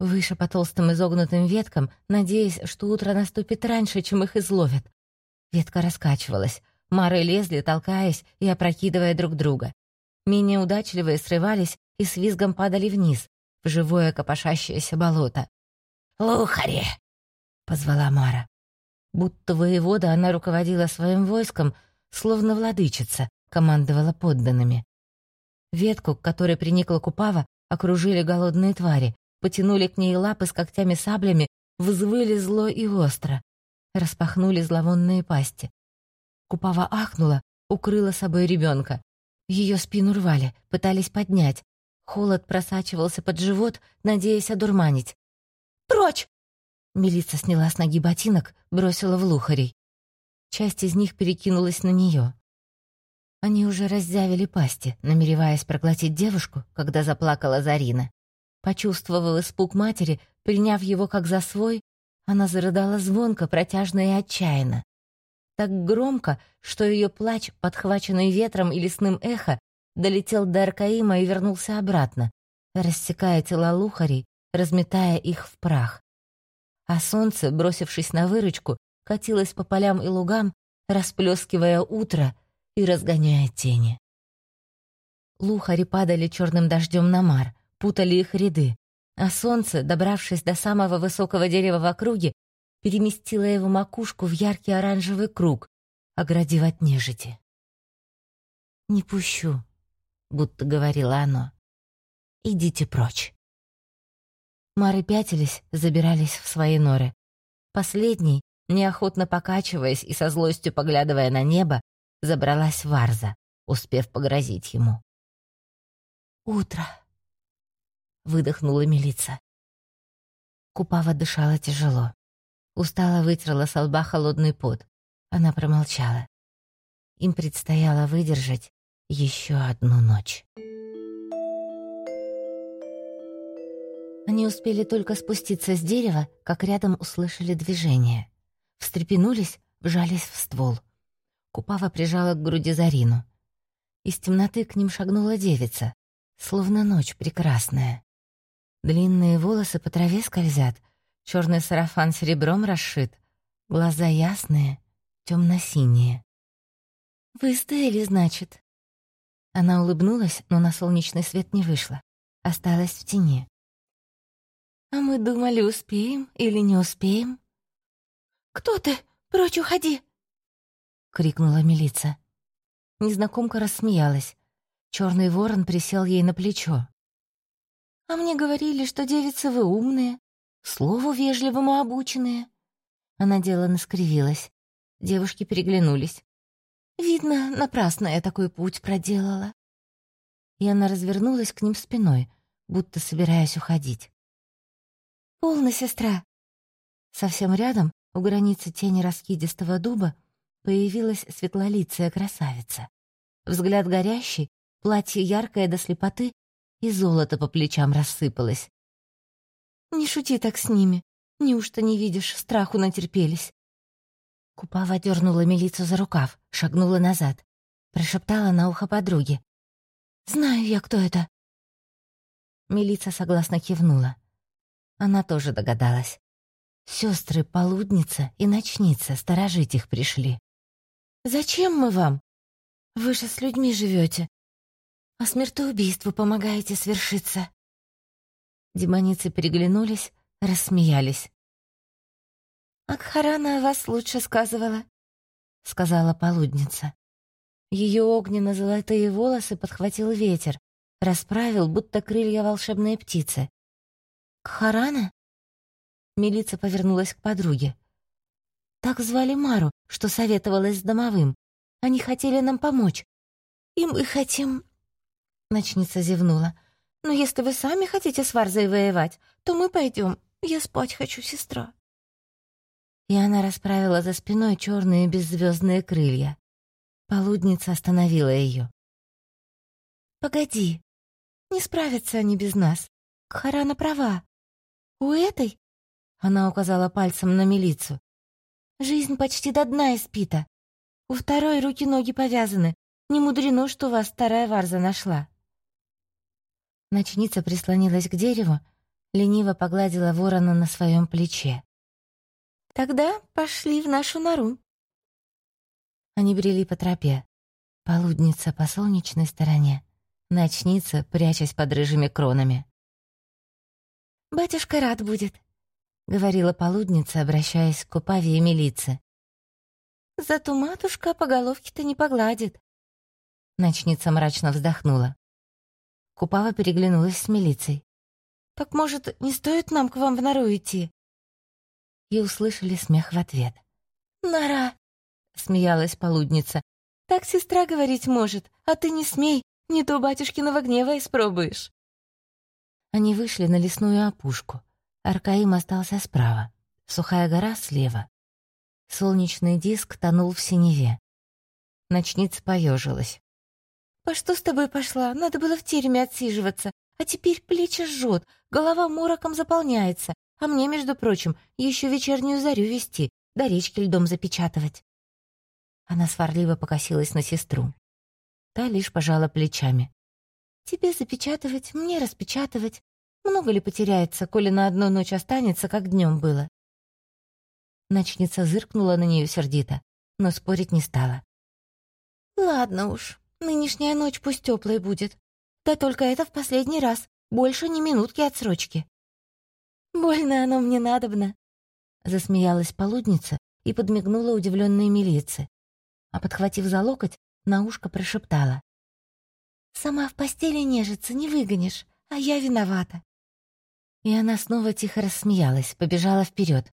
Выше по толстым изогнутым веткам, надеясь, что утро наступит раньше, чем их изловят. Ветка раскачивалась. Мары лезли, толкаясь и опрокидывая друг друга. Менее удачливые срывались и с визгом падали вниз, в живое копошащееся болото. «Лухари!» — позвала Мара. Будто воевода она руководила своим войском, словно владычица, командовала подданными. Ветку, к которой приникла Купава, окружили голодные твари, потянули к ней лапы с когтями-саблями, взвыли зло и остро, распахнули зловонные пасти. Купава ахнула, укрыла собой ребенка. Ее спину рвали, пытались поднять. Холод просачивался под живот, надеясь одурманить. «Прочь!» Милица сняла с ноги ботинок, бросила в лухарей. Часть из них перекинулась на нее. Они уже раззявили пасти, намереваясь проглотить девушку, когда заплакала Зарина. Почувствовав испуг матери, приняв его как за свой, она зарыдала звонко, протяжно и отчаянно. Так громко, что ее плач, подхваченный ветром и лесным эхо, долетел до Аркаима и вернулся обратно, рассекая тела лухарей, разметая их в прах а солнце, бросившись на выручку, катилось по полям и лугам, расплескивая утро и разгоняя тени. Лухари падали черным дождем на мар, путали их ряды, а солнце, добравшись до самого высокого дерева в округе, переместило его макушку в яркий оранжевый круг, оградив от нежити. «Не пущу», — будто говорило оно. «Идите прочь». Мары пятились, забирались в свои норы. Последний, неохотно покачиваясь и со злостью поглядывая на небо, забралась Варза, успев погрозить ему. «Утро!» — выдохнула милица. Купава дышала тяжело. Устала вытерла со лба холодный пот. Она промолчала. Им предстояло выдержать еще одну ночь. Они успели только спуститься с дерева, как рядом услышали движение. Встрепенулись, вжались в ствол. Купава прижала к груди Зарину. Из темноты к ним шагнула девица, словно ночь прекрасная. Длинные волосы по траве скользят, Черный сарафан серебром расшит, глаза ясные, темно-синие. «Вы с Дели, значит?» Она улыбнулась, но на солнечный свет не вышла. Осталась в тени. «А мы думали, успеем или не успеем?» «Кто ты? Прочь уходи!» — крикнула милиция. Незнакомка рассмеялась. Черный ворон присел ей на плечо. «А мне говорили, что девицы вы умные, слову вежливому обученные». Она деланно скривилась. Девушки переглянулись. «Видно, напрасно я такой путь проделала». И она развернулась к ним спиной, будто собираясь уходить. «Полно, сестра!» Совсем рядом, у границы тени раскидистого дуба, появилась светлолицая красавица. Взгляд горящий, платье яркое до слепоты, и золото по плечам рассыпалось. «Не шути так с ними. Неужто не видишь, страху натерпелись?» Купава дернула милицию за рукав, шагнула назад. Прошептала на ухо подруге. «Знаю я, кто это». Милица согласно кивнула. Она тоже догадалась. Сестры полудница и ночница сторожить их пришли. «Зачем мы вам? Вы же с людьми живете, а смертоубийству помогаете свершиться». Демоницы переглянулись, рассмеялись. «Акхарана о вас лучше сказывала», — сказала полудница. Ее огненно-золотые волосы подхватил ветер, расправил, будто крылья волшебной птицы. «Кхарана?» Милица повернулась к подруге. «Так звали Мару, что советовалась с домовым. Они хотели нам помочь. И мы хотим...» Ночница зевнула. «Но если вы сами хотите с Варзой воевать, то мы пойдем. Я спать хочу, сестра». И она расправила за спиной черные беззвездные крылья. Полудница остановила ее. «Погоди, не справятся они без нас. Кхарана права. У этой она указала пальцем на милицию. «Жизнь почти до дна испита. У второй руки-ноги повязаны. Не мудрено, что вас старая варза нашла». Ночница прислонилась к дереву, лениво погладила ворона на своем плече. «Тогда пошли в нашу нору». Они брели по тропе. Полудница по солнечной стороне, ночница, прячась под рыжими кронами. «Батюшка рад будет», — говорила полудница, обращаясь к Купаве и милице. «Зато матушка по головке-то не погладит». Ночница мрачно вздохнула. Купава переглянулась с милицией. «Так, может, не стоит нам к вам в нору идти?» И услышали смех в ответ. «Нора!» — смеялась полудница. «Так сестра говорить может, а ты не смей, не то батюшкиного гнева испробуешь». Они вышли на лесную опушку. Аркаим остался справа, сухая гора слева. Солнечный диск тонул в синеве. Ночница поежилась. «По что с тобой пошла? Надо было в тереме отсиживаться. А теперь плечи жжет, голова мороком заполняется. А мне, между прочим, еще вечернюю зарю вести, да речки льдом запечатывать». Она сварливо покосилась на сестру. Та лишь пожала плечами. «Тебе запечатывать, мне распечатывать. Много ли потеряется, коли на одну ночь останется, как днем было?» Ночница зыркнула на нее сердито, но спорить не стала. «Ладно уж, нынешняя ночь пусть теплой будет. Да только это в последний раз, больше ни минутки отсрочки». «Больно оно мне надобно», — засмеялась полудница и подмигнула удивленной милиции, а, подхватив за локоть, на ушко прошептала. «Сама в постели нежиться не выгонишь, а я виновата. И она снова тихо рассмеялась, побежала вперед.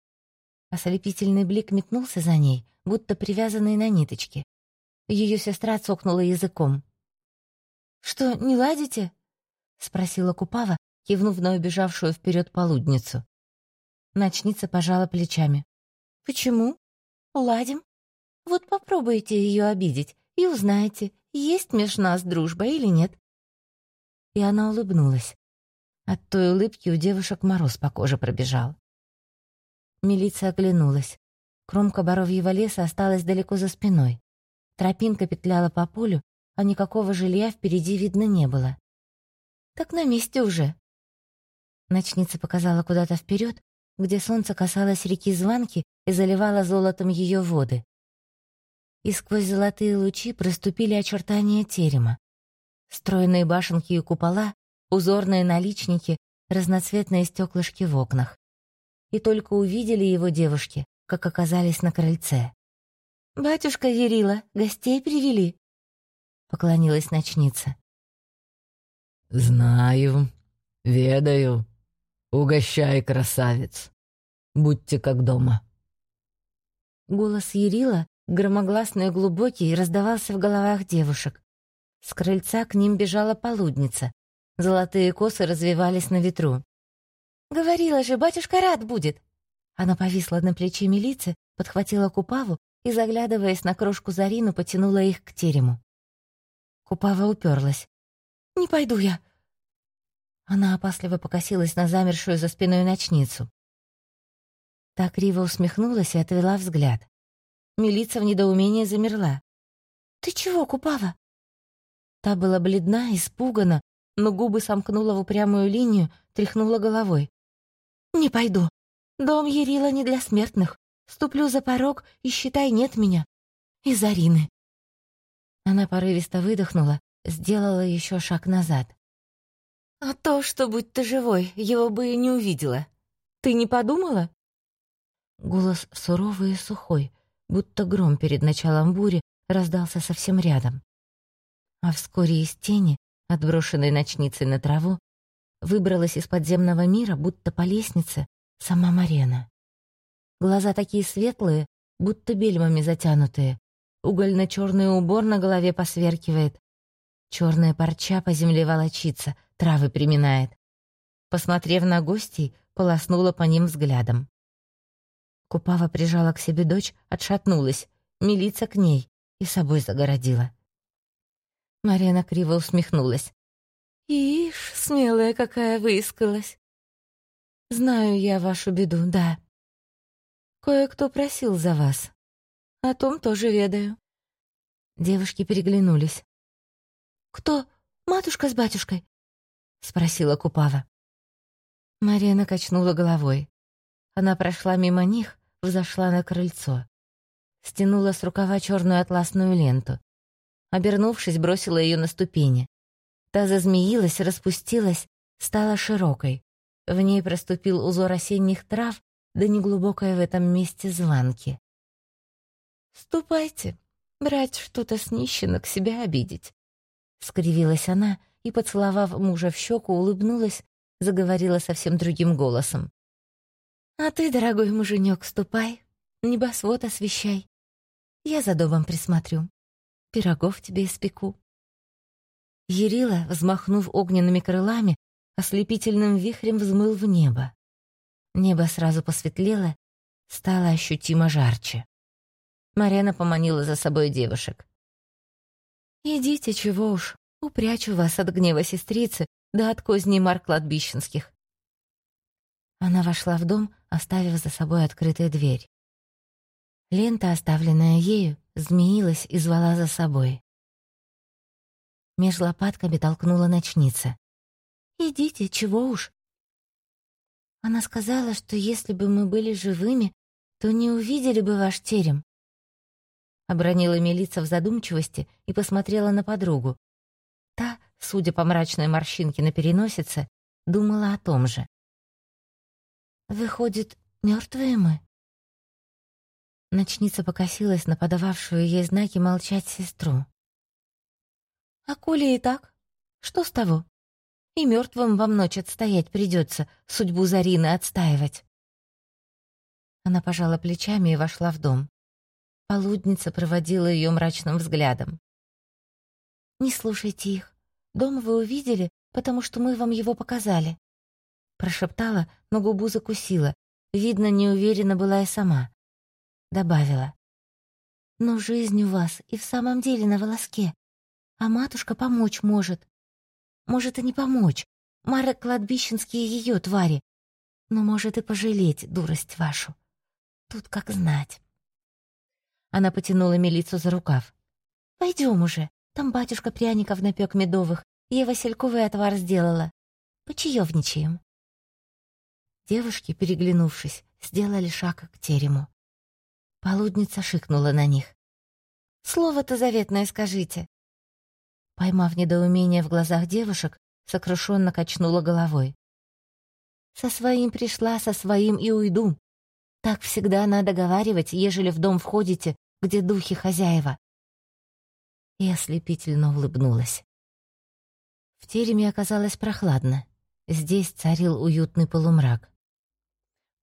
Ослепительный блик метнулся за ней, будто привязанный на ниточке. Ее сестра цокнула языком. «Что, не ладите?» — спросила Купава, кивнув на убежавшую вперед полудницу. Ночница пожала плечами. «Почему? Ладим. Вот попробуйте ее обидеть и узнаете, есть меж нас дружба или нет». И она улыбнулась. От той улыбки у девушек мороз по коже пробежал. Милиция оглянулась. Кромка боровьего леса осталась далеко за спиной. Тропинка петляла по полю, а никакого жилья впереди видно не было. «Так на месте уже». Ночница показала куда-то вперед, где солнце касалось реки Званки и заливало золотом ее воды. И сквозь золотые лучи проступили очертания терема. Стройные башенки и купола, узорные наличники, разноцветные стеклышки в окнах. И только увидели его девушки, как оказались на крыльце. «Батюшка Верила, гостей привели», — поклонилась ночница. «Знаю, ведаю. Угощай, красавец. Будьте как дома». Голос Ярила, громогласный и глубокий, раздавался в головах девушек. С крыльца к ним бежала полудница. Золотые косы развивались на ветру. «Говорила же, батюшка рад будет!» Она повисла на плече милицы, подхватила купаву и, заглядываясь на крошку Зарину, потянула их к терему. Купава уперлась. «Не пойду я!» Она опасливо покосилась на замершую за спиной ночницу. Та криво усмехнулась и отвела взгляд. Милица в недоумении замерла. «Ты чего, Купава?» Та была бледна, испугана, но губы сомкнула в упрямую линию, тряхнула головой. «Не пойду. Дом Ярила не для смертных. Ступлю за порог и, считай, нет меня. И Зарины». Она порывисто выдохнула, сделала еще шаг назад. «А то, что будь ты живой, его бы и не увидела. Ты не подумала?» Голос суровый и сухой, будто гром перед началом бури, раздался совсем рядом. А вскоре из тени, отброшенной ночницей на траву, выбралась из подземного мира, будто по лестнице, сама Марена. Глаза такие светлые, будто бельмами затянутые. Угольно-черный убор на голове посверкивает. Черная парча по земле волочится, травы приминает. Посмотрев на гостей, полоснула по ним взглядом. Купава прижала к себе дочь, отшатнулась, милица к ней и собой загородила. Марина криво усмехнулась. «Ишь, смелая какая выискалась. Знаю я вашу беду, да. Кое-кто просил за вас. О том тоже ведаю». Девушки переглянулись. «Кто? Матушка с батюшкой?» — спросила Купава. Марина качнула головой. Она прошла мимо них, взошла на крыльцо. Стянула с рукава черную атласную ленту. Обернувшись, бросила ее на ступени. Та зазмеилась, распустилась, стала широкой. В ней проступил узор осенних трав, да неглубокая в этом месте звонки. «Ступайте, брать что-то с нищенок себя обидеть», — скривилась она и, поцеловав мужа в щеку, улыбнулась, заговорила совсем другим голосом. «А ты, дорогой муженек, ступай, небосвод освещай. Я за домом присмотрю пирогов тебе испеку». Ярила, взмахнув огненными крылами, ослепительным вихрем взмыл в небо. Небо сразу посветлело, стало ощутимо жарче. Марьяна поманила за собой девушек. «Идите, чего уж, упрячу вас от гнева сестрицы да от козней мар кладбищенских». Она вошла в дом, оставив за собой открытую дверь. Лента, оставленная ею, змеилась и звала за собой. Меж лопатками толкнула ночница. «Идите, чего уж?» Она сказала, что если бы мы были живыми, то не увидели бы ваш терем. Обронила милица в задумчивости и посмотрела на подругу. Та, судя по мрачной морщинке на переносице, думала о том же. «Выходит, мертвые мы?» Ночница покосилась на подававшую ей знаки молчать сестру. «А коли и так, что с того? И мертвым вам ночь отстоять придется, судьбу Зарины отстаивать». Она пожала плечами и вошла в дом. Полудница проводила ее мрачным взглядом. «Не слушайте их. Дом вы увидели, потому что мы вам его показали». Прошептала, но губу закусила. Видно, неуверена была и сама добавила. «Но жизнь у вас и в самом деле на волоске, а матушка помочь может. Может и не помочь, Мара кладбищенские ее твари, но может и пожалеть дурость вашу. Тут как знать». Она потянула милицу за рукав. «Пойдем уже, там батюшка пряников напек медовых, я васильковый отвар сделала. Почаевничаем». Девушки, переглянувшись, сделали шаг к терему. Полудница шикнула на них. «Слово-то заветное скажите!» Поймав недоумение в глазах девушек, сокрушенно качнула головой. «Со своим пришла, со своим и уйду. Так всегда надо говаривать, ежели в дом входите, где духи хозяева». И ослепительно улыбнулась. В тереме оказалось прохладно. Здесь царил уютный полумрак.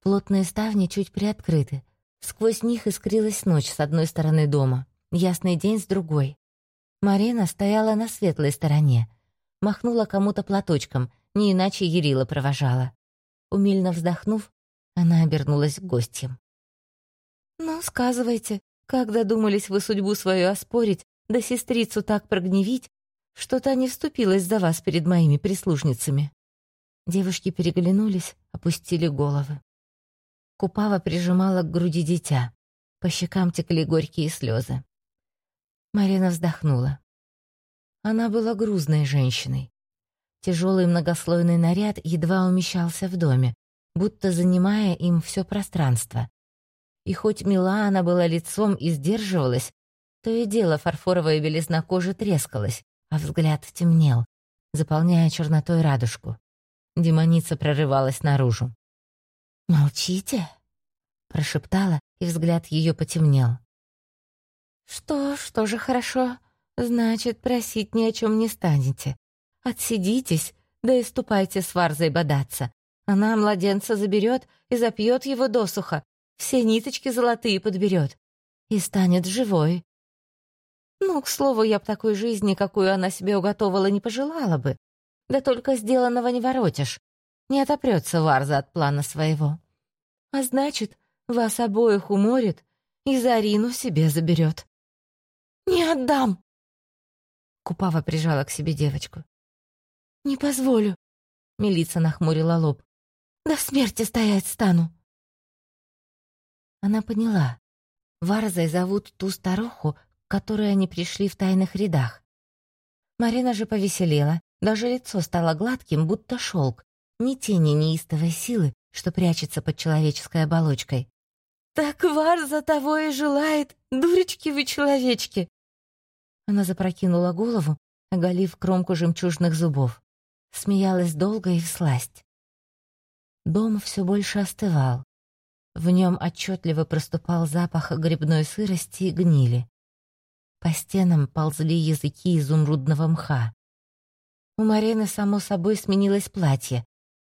Плотные ставни чуть приоткрыты. Сквозь них искрилась ночь с одной стороны дома, ясный день с другой. Марина стояла на светлой стороне, махнула кому-то платочком, не иначе Ерила провожала. Умильно вздохнув, она обернулась к гостям. «Ну, сказывайте, как додумались вы судьбу свою оспорить, да сестрицу так прогневить, что та не вступилась за вас перед моими прислужницами?» Девушки переглянулись, опустили головы. Купава прижимала к груди дитя. По щекам текли горькие слезы. Марина вздохнула. Она была грузной женщиной. Тяжелый многослойный наряд едва умещался в доме, будто занимая им все пространство. И хоть мила она была лицом и сдерживалась, то и дело фарфоровая белизна кожи трескалась, а взгляд темнел, заполняя чернотой радужку. Демоница прорывалась наружу. «Молчите?» — прошептала, и взгляд ее потемнел. «Что ж, тоже хорошо. Значит, просить ни о чем не станете. Отсидитесь, да и ступайте с Варзой бодаться. Она младенца заберет и запьет его досуха, все ниточки золотые подберет и станет живой. Ну, к слову, я б такой жизни, какую она себе уготовала, не пожелала бы. Да только сделанного не воротишь. Не отопрется Варза от плана своего. А значит, вас обоих уморит и Зарину себе заберет. «Не отдам!» Купава прижала к себе девочку. «Не позволю!» Милица нахмурила лоб. «До смерти стоять стану!» Она поняла. Варзой зовут ту старуху, которой они пришли в тайных рядах. Марина же повеселела, даже лицо стало гладким, будто шелк, ни тени неистовой силы, что прячется под человеческой оболочкой. «Так Варза того и желает, дурочки вы человечки!» Она запрокинула голову, оголив кромку жемчужных зубов. Смеялась долго и всласть. Дом все больше остывал. В нем отчетливо проступал запах грибной сырости и гнили. По стенам ползли языки изумрудного мха. У Марины, само собой, сменилось платье.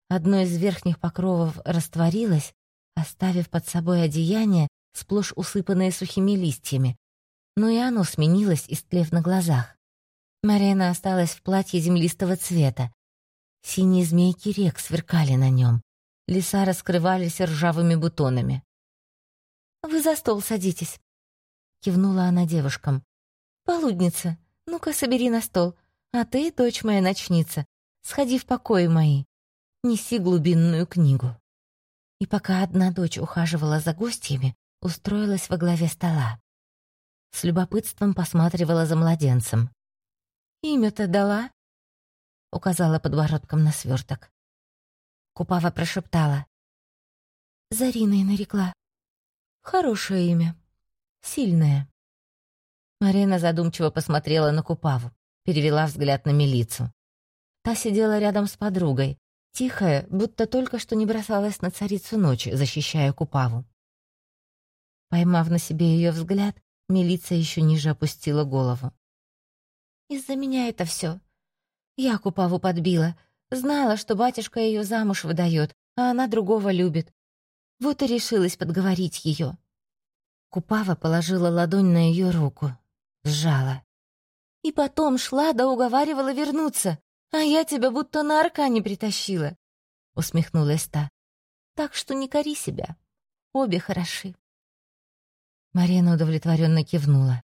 Одно из верхних покровов растворилось, оставив под собой одеяние, сплошь усыпанное сухими листьями. Но и оно сменилось, истлев на глазах. Марина осталась в платье землистого цвета. Синие змейки рек сверкали на нем. Леса раскрывались ржавыми бутонами. «Вы за стол садитесь», — кивнула она девушкам. «Полудница, ну-ка собери на стол, а ты, дочь моя ночница, сходи в покои мои, неси глубинную книгу». И пока одна дочь ухаживала за гостями, устроилась во главе стола. С любопытством посматривала за младенцем. «Имя-то дала?» — указала подбородком на сверток. Купава прошептала. «Зариной нарекла. Хорошее имя. Сильное». Марина задумчиво посмотрела на Купаву, перевела взгляд на милицу. Та сидела рядом с подругой, тихая, будто только что не бросалась на царицу ночи, защищая Купаву. Поймав на себе ее взгляд, милица еще ниже опустила голову. «Из-за меня это все. Я Купаву подбила. Знала, что батюшка ее замуж выдает, а она другого любит. Вот и решилась подговорить ее. Купава положила ладонь на ее руку, сжала. И потом шла да уговаривала вернуться, а я тебя будто на аркане притащила, усмехнулась та. Так что не кори себя. Обе хороши. Марина удовлетворенно кивнула.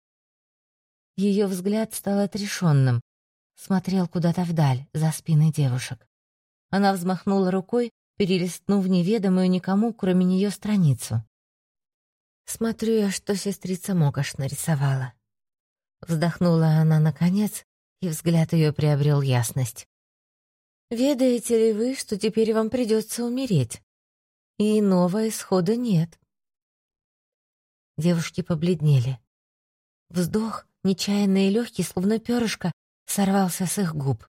Ее взгляд стал отрешенным, смотрел куда-то вдаль, за спиной девушек. Она взмахнула рукой, перелистнув неведомую никому, кроме нее, страницу. «Смотрю я, что сестрица Мокаш нарисовала». Вздохнула она наконец, и взгляд ее приобрел ясность. «Ведаете ли вы, что теперь вам придется умереть? и иного исхода нет. Девушки побледнели. Вздох, нечаянный и легкий, словно перышко, сорвался с их губ.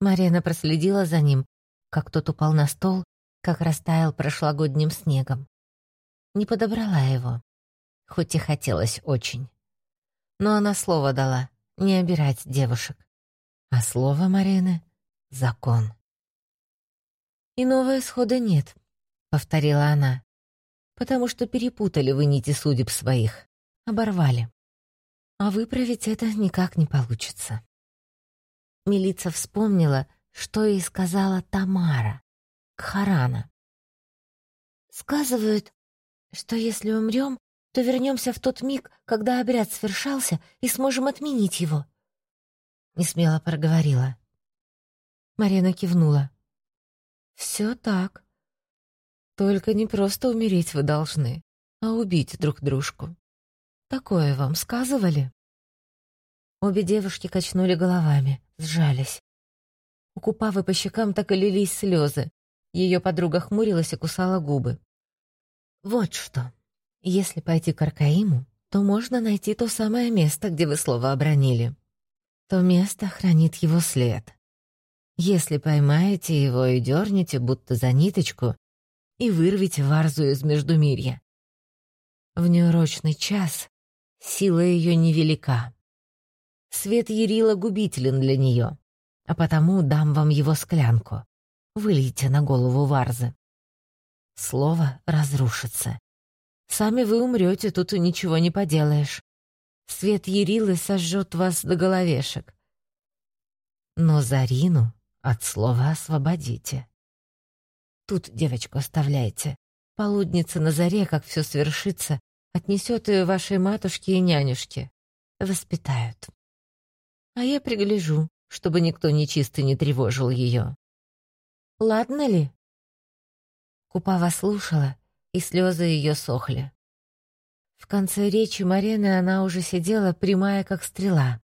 Марина проследила за ним, как тот упал на стол, как растаял прошлогодним снегом. Не подобрала его, хоть и хотелось очень. Но она слово дала — не обирать девушек. А слово Марины — закон. «Иного исхода нет», — повторила она, «потому что перепутали вы нити судеб своих, оборвали. А выправить это никак не получится». Милица вспомнила, что ей сказала Тамара, Кхарана. «Сказывают, что если умрем, то вернемся в тот миг, когда обряд свершался, и сможем отменить его», — несмело проговорила. Марина кивнула. «Все так. Только не просто умереть вы должны, а убить друг дружку. Такое вам сказывали?» Обе девушки качнули головами, сжались. У Купавы по щекам так и лились слезы. Ее подруга хмурилась и кусала губы. «Вот что. Если пойти к Аркаиму, то можно найти то самое место, где вы слово обронили. То место хранит его след. Если поймаете его и дернете, будто за ниточку, и вырвете варзу из Междумирья. В неурочный час сила ее невелика. Свет Ярила губителен для нее, а потому дам вам его склянку. Вылейте на голову варзы. Слово разрушится. Сами вы умрете, тут и ничего не поделаешь. Свет Ярилы сожжет вас до головешек. Но Зарину от слова освободите. Тут девочку оставляйте. Полудница на заре, как все свершится, отнесет ее вашей матушке и нянюшке. Воспитают. А я пригляжу, чтобы никто нечистый не тревожил ее. Ладно ли? Купава слушала, и слезы ее сохли. В конце речи Марены она уже сидела, прямая как стрела.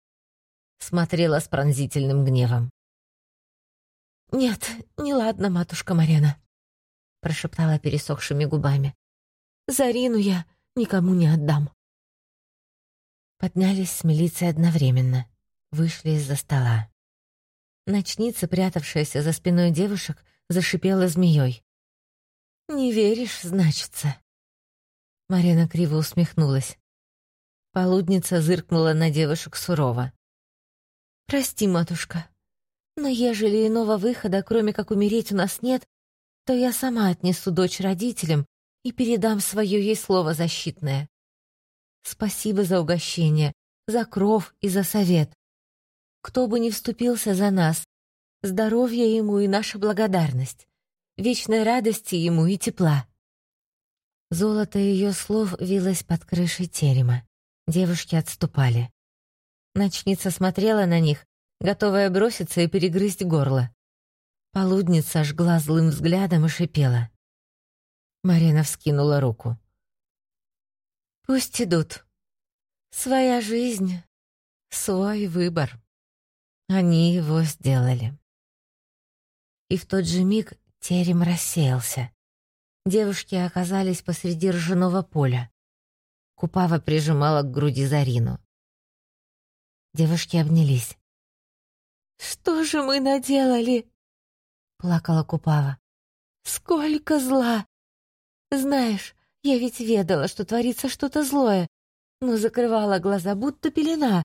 Смотрела с пронзительным гневом. «Нет, не ладно, матушка Марена», — прошептала пересохшими губами. «Зарину я никому не отдам». Поднялись с милицией одновременно, вышли из-за стола. Ночница, прятавшаяся за спиной девушек, зашипела змеей. «Не веришь, значится?» Марина криво усмехнулась. Полудница зыркнула на девушек сурово. «Прости, матушка, но ежели иного выхода, кроме как умереть, у нас нет, то я сама отнесу дочь родителям и передам свое ей слово защитное. Спасибо за угощение, за кров и за совет. Кто бы ни вступился за нас, здоровья ему и наша благодарность, вечной радости ему и тепла. Золото ее слов вилось под крышей терема. Девушки отступали. Ночница смотрела на них, готовая броситься и перегрызть горло. Полудница жгла злым взглядом и шипела. Марина вскинула руку. «Пусть идут. Своя жизнь, свой выбор. Они его сделали». И в тот же миг терем рассеялся. Девушки оказались посреди ржаного поля. Купава прижимала к груди Зарину. Девушки обнялись. «Что же мы наделали?» — плакала Купава. «Сколько зла! Знаешь, я ведь ведала, что творится что-то злое, но закрывала глаза, будто пелена.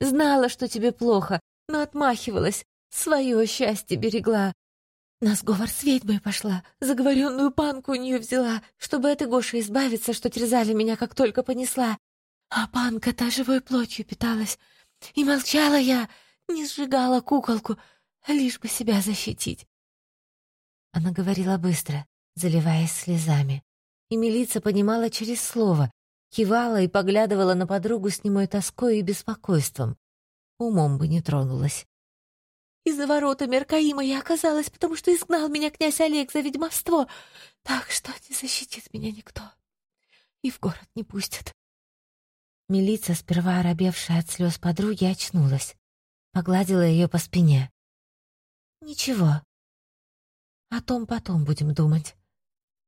Знала, что тебе плохо, но отмахивалась, свое счастье берегла. На сговор с ведьмой пошла, заговоренную панку у нее взяла, чтобы от Игоши избавиться, что терзали меня, как только понесла. А панка та живой плотью питалась. И молчала я, не сжигала куколку, лишь бы себя защитить. Она говорила быстро, заливаясь слезами. И милица понимала через слово, кивала и поглядывала на подругу с немой тоской и беспокойством. Умом бы не тронулась. Из-за ворота Меркаима я оказалась, потому что изгнал меня князь Олег за ведьмовство, так что не защитит меня никто. И в город не пустят. Милица, сперва оробевшая от слез подруги, очнулась погладила ее по спине. «Ничего. О том потом будем думать.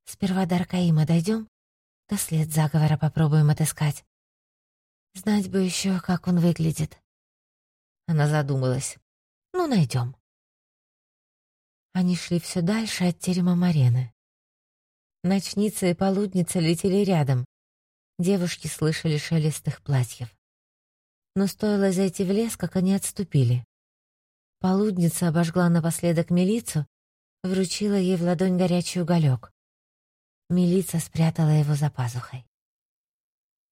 Сперва до Аркаима дойдем, да след заговора попробуем отыскать. Знать бы еще, как он выглядит. Она задумалась. Ну, найдем. Они шли все дальше от терема Марены. Ночница и полудница летели рядом. Девушки слышали шелест их платьев. Но стоило зайти в лес, как они отступили. Полудница обожгла напоследок милицу, вручила ей в ладонь горячий уголек. Милица спрятала его за пазухой.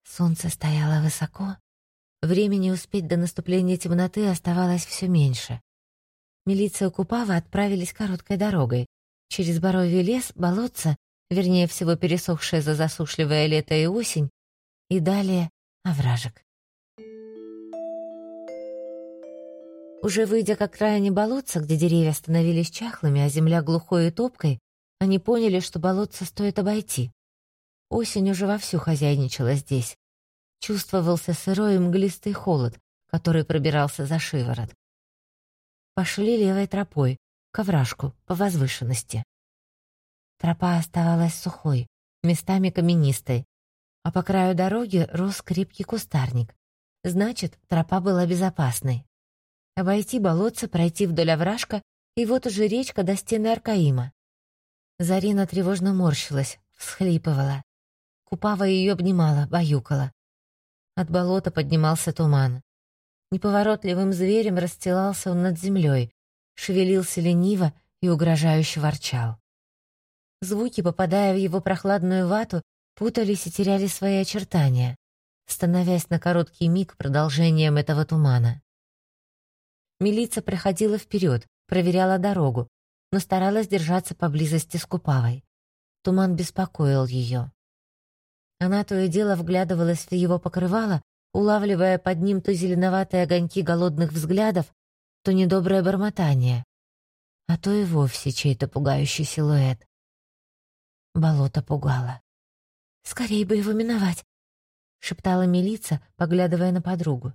Солнце стояло высоко, времени успеть до наступления темноты оставалось все меньше. Милиция Купава отправились короткой дорогой. Через Боровий лес, болотца, вернее всего пересохшее за засушливое лето и осень, и далее овражек. Уже выйдя к окраине болотца, где деревья становились чахлыми, а земля глухой и топкой, они поняли, что болотце стоит обойти. Осень уже вовсю хозяйничала здесь. Чувствовался сырой и мглистый холод, который пробирался за шиворот. Пошли левой тропой, к овражку, по возвышенности. Тропа оставалась сухой, местами каменистой, а по краю дороги рос крепкий кустарник. Значит, тропа была безопасной. Обойти болотце, пройти вдоль овражка, и вот уже речка до стены Аркаима. Зарина тревожно морщилась, всхлипывала. Купава ее обнимала, баюкала. От болота поднимался туман. Неповоротливым зверем расстилался он над землей, шевелился лениво и угрожающе ворчал. Звуки, попадая в его прохладную вату, путались и теряли свои очертания, становясь на короткий миг продолжением этого тумана. Милица проходила вперед, проверяла дорогу, но старалась держаться поблизости с Купавой. Туман беспокоил ее. Она то и дело вглядывалась в его покрывало, улавливая под ним то зеленоватые огоньки голодных взглядов, то недоброе бормотание, а то и вовсе чей-то пугающий силуэт. Болото пугало. «Скорей бы его миновать!» — шептала милица, поглядывая на подругу.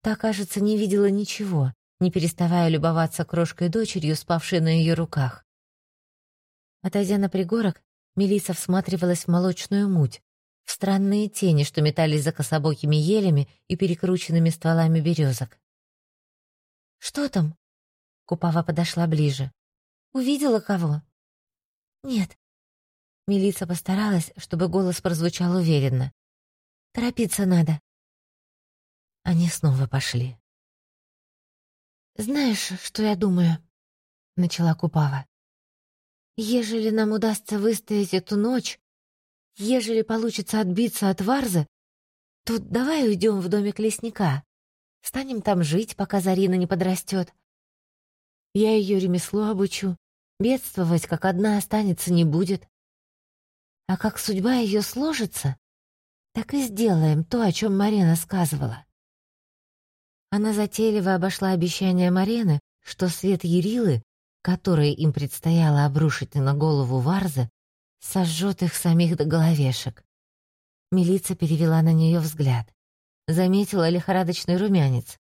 Та, кажется, не видела ничего, не переставая любоваться крошкой дочерью, спавшей на ее руках. Отойдя на пригорок, Мелиса всматривалась в молочную муть, в странные тени, что метались за кособокими елями и перекрученными стволами березок. «Что там?» Купава подошла ближе. «Увидела кого?» «Нет». Мелиса постаралась, чтобы голос прозвучал уверенно. «Торопиться надо». Они снова пошли. «Знаешь, что я думаю?» — начала Купава. «Ежели нам удастся выстоять эту ночь, ежели получится отбиться от Варзы, то давай уйдем в домик лесника. Станем там жить, пока Зарина не подрастет. Я ее ремесло обучу, бедствовать как одна останется не будет. А как судьба ее сложится, так и сделаем то, о чем Марина сказывала. Она затейливо обошла обещание Марены, что свет Ярилы, который им предстояло обрушить на голову Варза, сожжет их самих до головешек. Милица перевела на нее взгляд. Заметила лихорадочный румянец,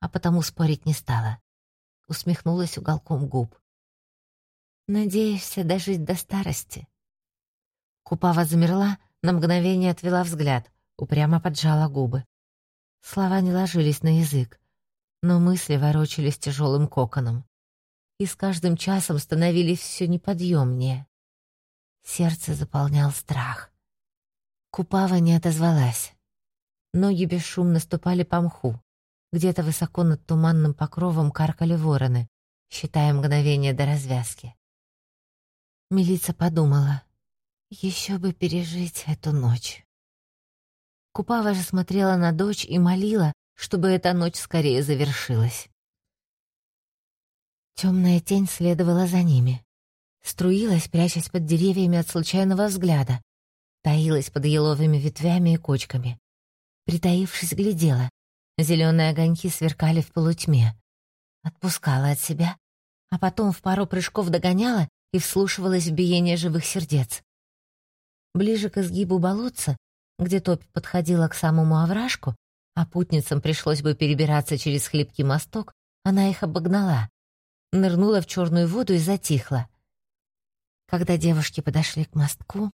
а потому спорить не стала. Усмехнулась уголком губ. «Надеешься дожить до старости?» Купава замерла, на мгновение отвела взгляд, упрямо поджала губы. Слова не ложились на язык, но мысли ворочались тяжелым коконом. И с каждым часом становились все неподъемнее. Сердце заполнял страх. Купава не отозвалась. Ноги бесшумно ступали по мху. Где-то высоко над туманным покровом каркали вороны, считая мгновение до развязки. Милица подумала, еще бы пережить эту ночь. Купава же смотрела на дочь и молила, чтобы эта ночь скорее завершилась. Темная тень следовала за ними. Струилась, прячась под деревьями от случайного взгляда. Таилась под еловыми ветвями и кочками. Притаившись, глядела. Зеленые огоньки сверкали в полутьме. Отпускала от себя, а потом в пару прыжков догоняла и вслушивалась в биение живых сердец. Ближе к изгибу болотца где топь подходила к самому овражку, а путницам пришлось бы перебираться через хлипкий мосток, она их обогнала, нырнула в черную воду и затихла. Когда девушки подошли к мостку,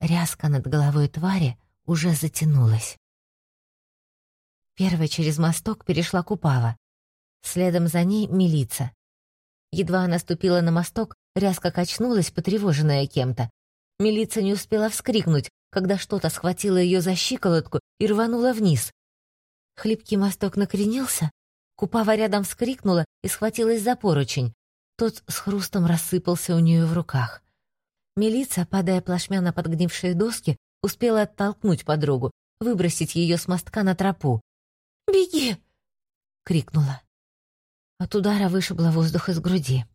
ряска над головой твари уже затянулась. Первой через мосток перешла Купава. Следом за ней милица. Едва она ступила на мосток, рязко качнулась, потревоженная кем-то. Милица не успела вскрикнуть, когда что-то схватило ее за щиколотку и рвануло вниз. Хлипкий мосток накренился, Купава рядом вскрикнула и схватилась за поручень. Тот с хрустом рассыпался у нее в руках. Милица, падая плашмя на подгнившие доски, успела оттолкнуть подругу, выбросить ее с мостка на тропу. «Беги!» — крикнула. От удара вышибла воздух из груди.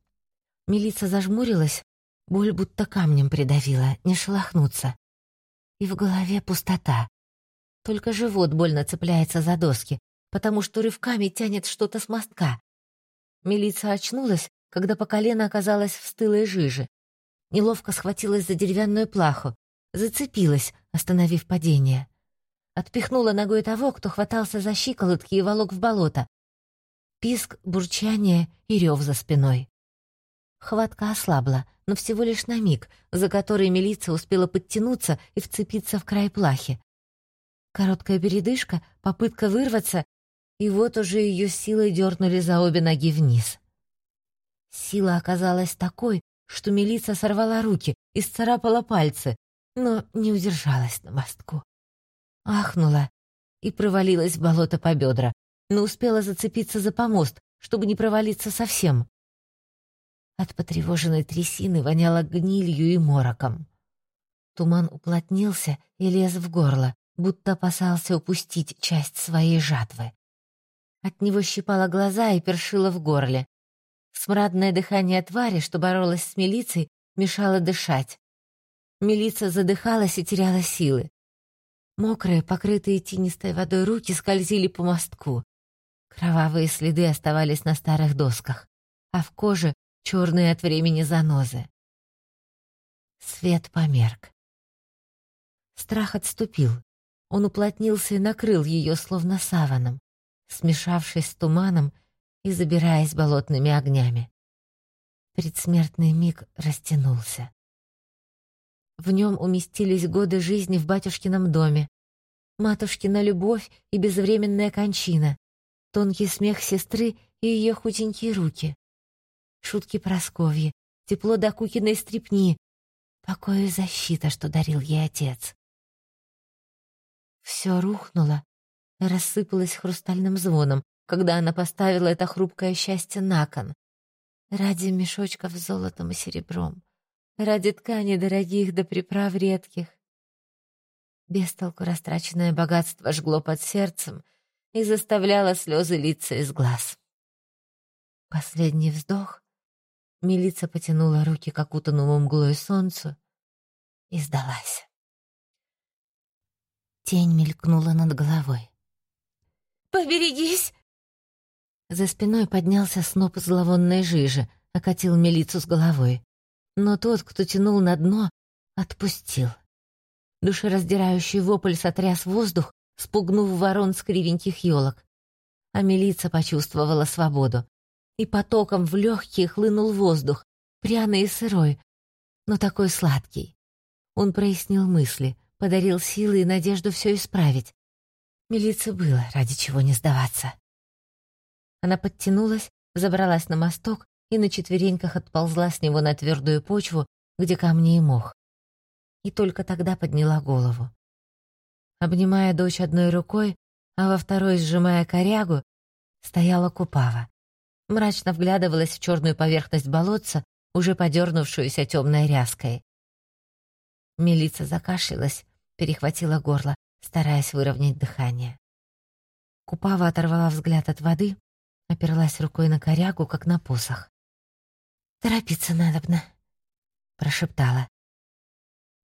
Милица зажмурилась, боль будто камнем придавила, не шелохнуться. И в голове пустота. Только живот больно цепляется за доски, потому что рывками тянет что-то с мостка. Милица очнулась, когда по колено оказалась в стылой жиже. Неловко схватилась за деревянную плаху, зацепилась, остановив падение. Отпихнула ногой того, кто хватался за щиколотки и волок в болото писк, бурчание и рев за спиной. Хватка ослабла, но всего лишь на миг, за который милиция успела подтянуться и вцепиться в край плахи. Короткая передышка, попытка вырваться, и вот уже ее силой дернули за обе ноги вниз. Сила оказалась такой, что милиция сорвала руки и сцарапала пальцы, но не удержалась на мостку. Ахнула и провалилась в болото по бедра, но успела зацепиться за помост, чтобы не провалиться совсем. От потревоженной трясины воняло гнилью и мороком. Туман уплотнился и лез в горло, будто опасался упустить часть своей жатвы. От него щипало глаза и першило в горле. Смрадное дыхание твари, что боролась с милицией, мешало дышать. Милиция задыхалась и теряла силы. Мокрые, покрытые тинистой водой руки скользили по мостку. Кровавые следы оставались на старых досках, а в коже черные от времени занозы. Свет померк. Страх отступил. Он уплотнился и накрыл ее словно саваном, смешавшись с туманом и забираясь болотными огнями. Предсмертный миг растянулся. В нем уместились годы жизни в батюшкином доме, матушкина любовь и безвременная кончина, тонкий смех сестры и ее худенькие руки. Шутки Просковьи, тепло до Кукиной стрепни, покой и защита, что дарил ей отец. Все рухнуло, рассыпалось хрустальным звоном, когда она поставила это хрупкое счастье на кон. Ради мешочков с золотом и серебром, ради ткани дорогих да приправ редких. Бестолку растраченное богатство жгло под сердцем — и заставляла слезы литься из глаз. Последний вздох. Милица потянула руки к окутанному мглой солнцу и сдалась. Тень мелькнула над головой. «Поберегись!» За спиной поднялся сноп зловонной жижи, окатил милицу с головой. Но тот, кто тянул на дно, отпустил. Душераздирающий вопль сотряс воздух, спугнув ворон с кривеньких елок. А милица почувствовала свободу. И потоком в легкие хлынул воздух, пряный и сырой, но такой сладкий. Он прояснил мысли, подарил силы и надежду все исправить. Милице было ради чего не сдаваться. Она подтянулась, забралась на мосток и на четвереньках отползла с него на твердую почву, где камни и мох. И только тогда подняла голову обнимая дочь одной рукой, а во второй, сжимая корягу, стояла Купава. Мрачно вглядывалась в черную поверхность болотца, уже подернувшуюся темной ряской. Милица закашлялась, перехватила горло, стараясь выровнять дыхание. Купава оторвала взгляд от воды, оперлась рукой на корягу, как на посох. «Торопиться надобно», — прошептала.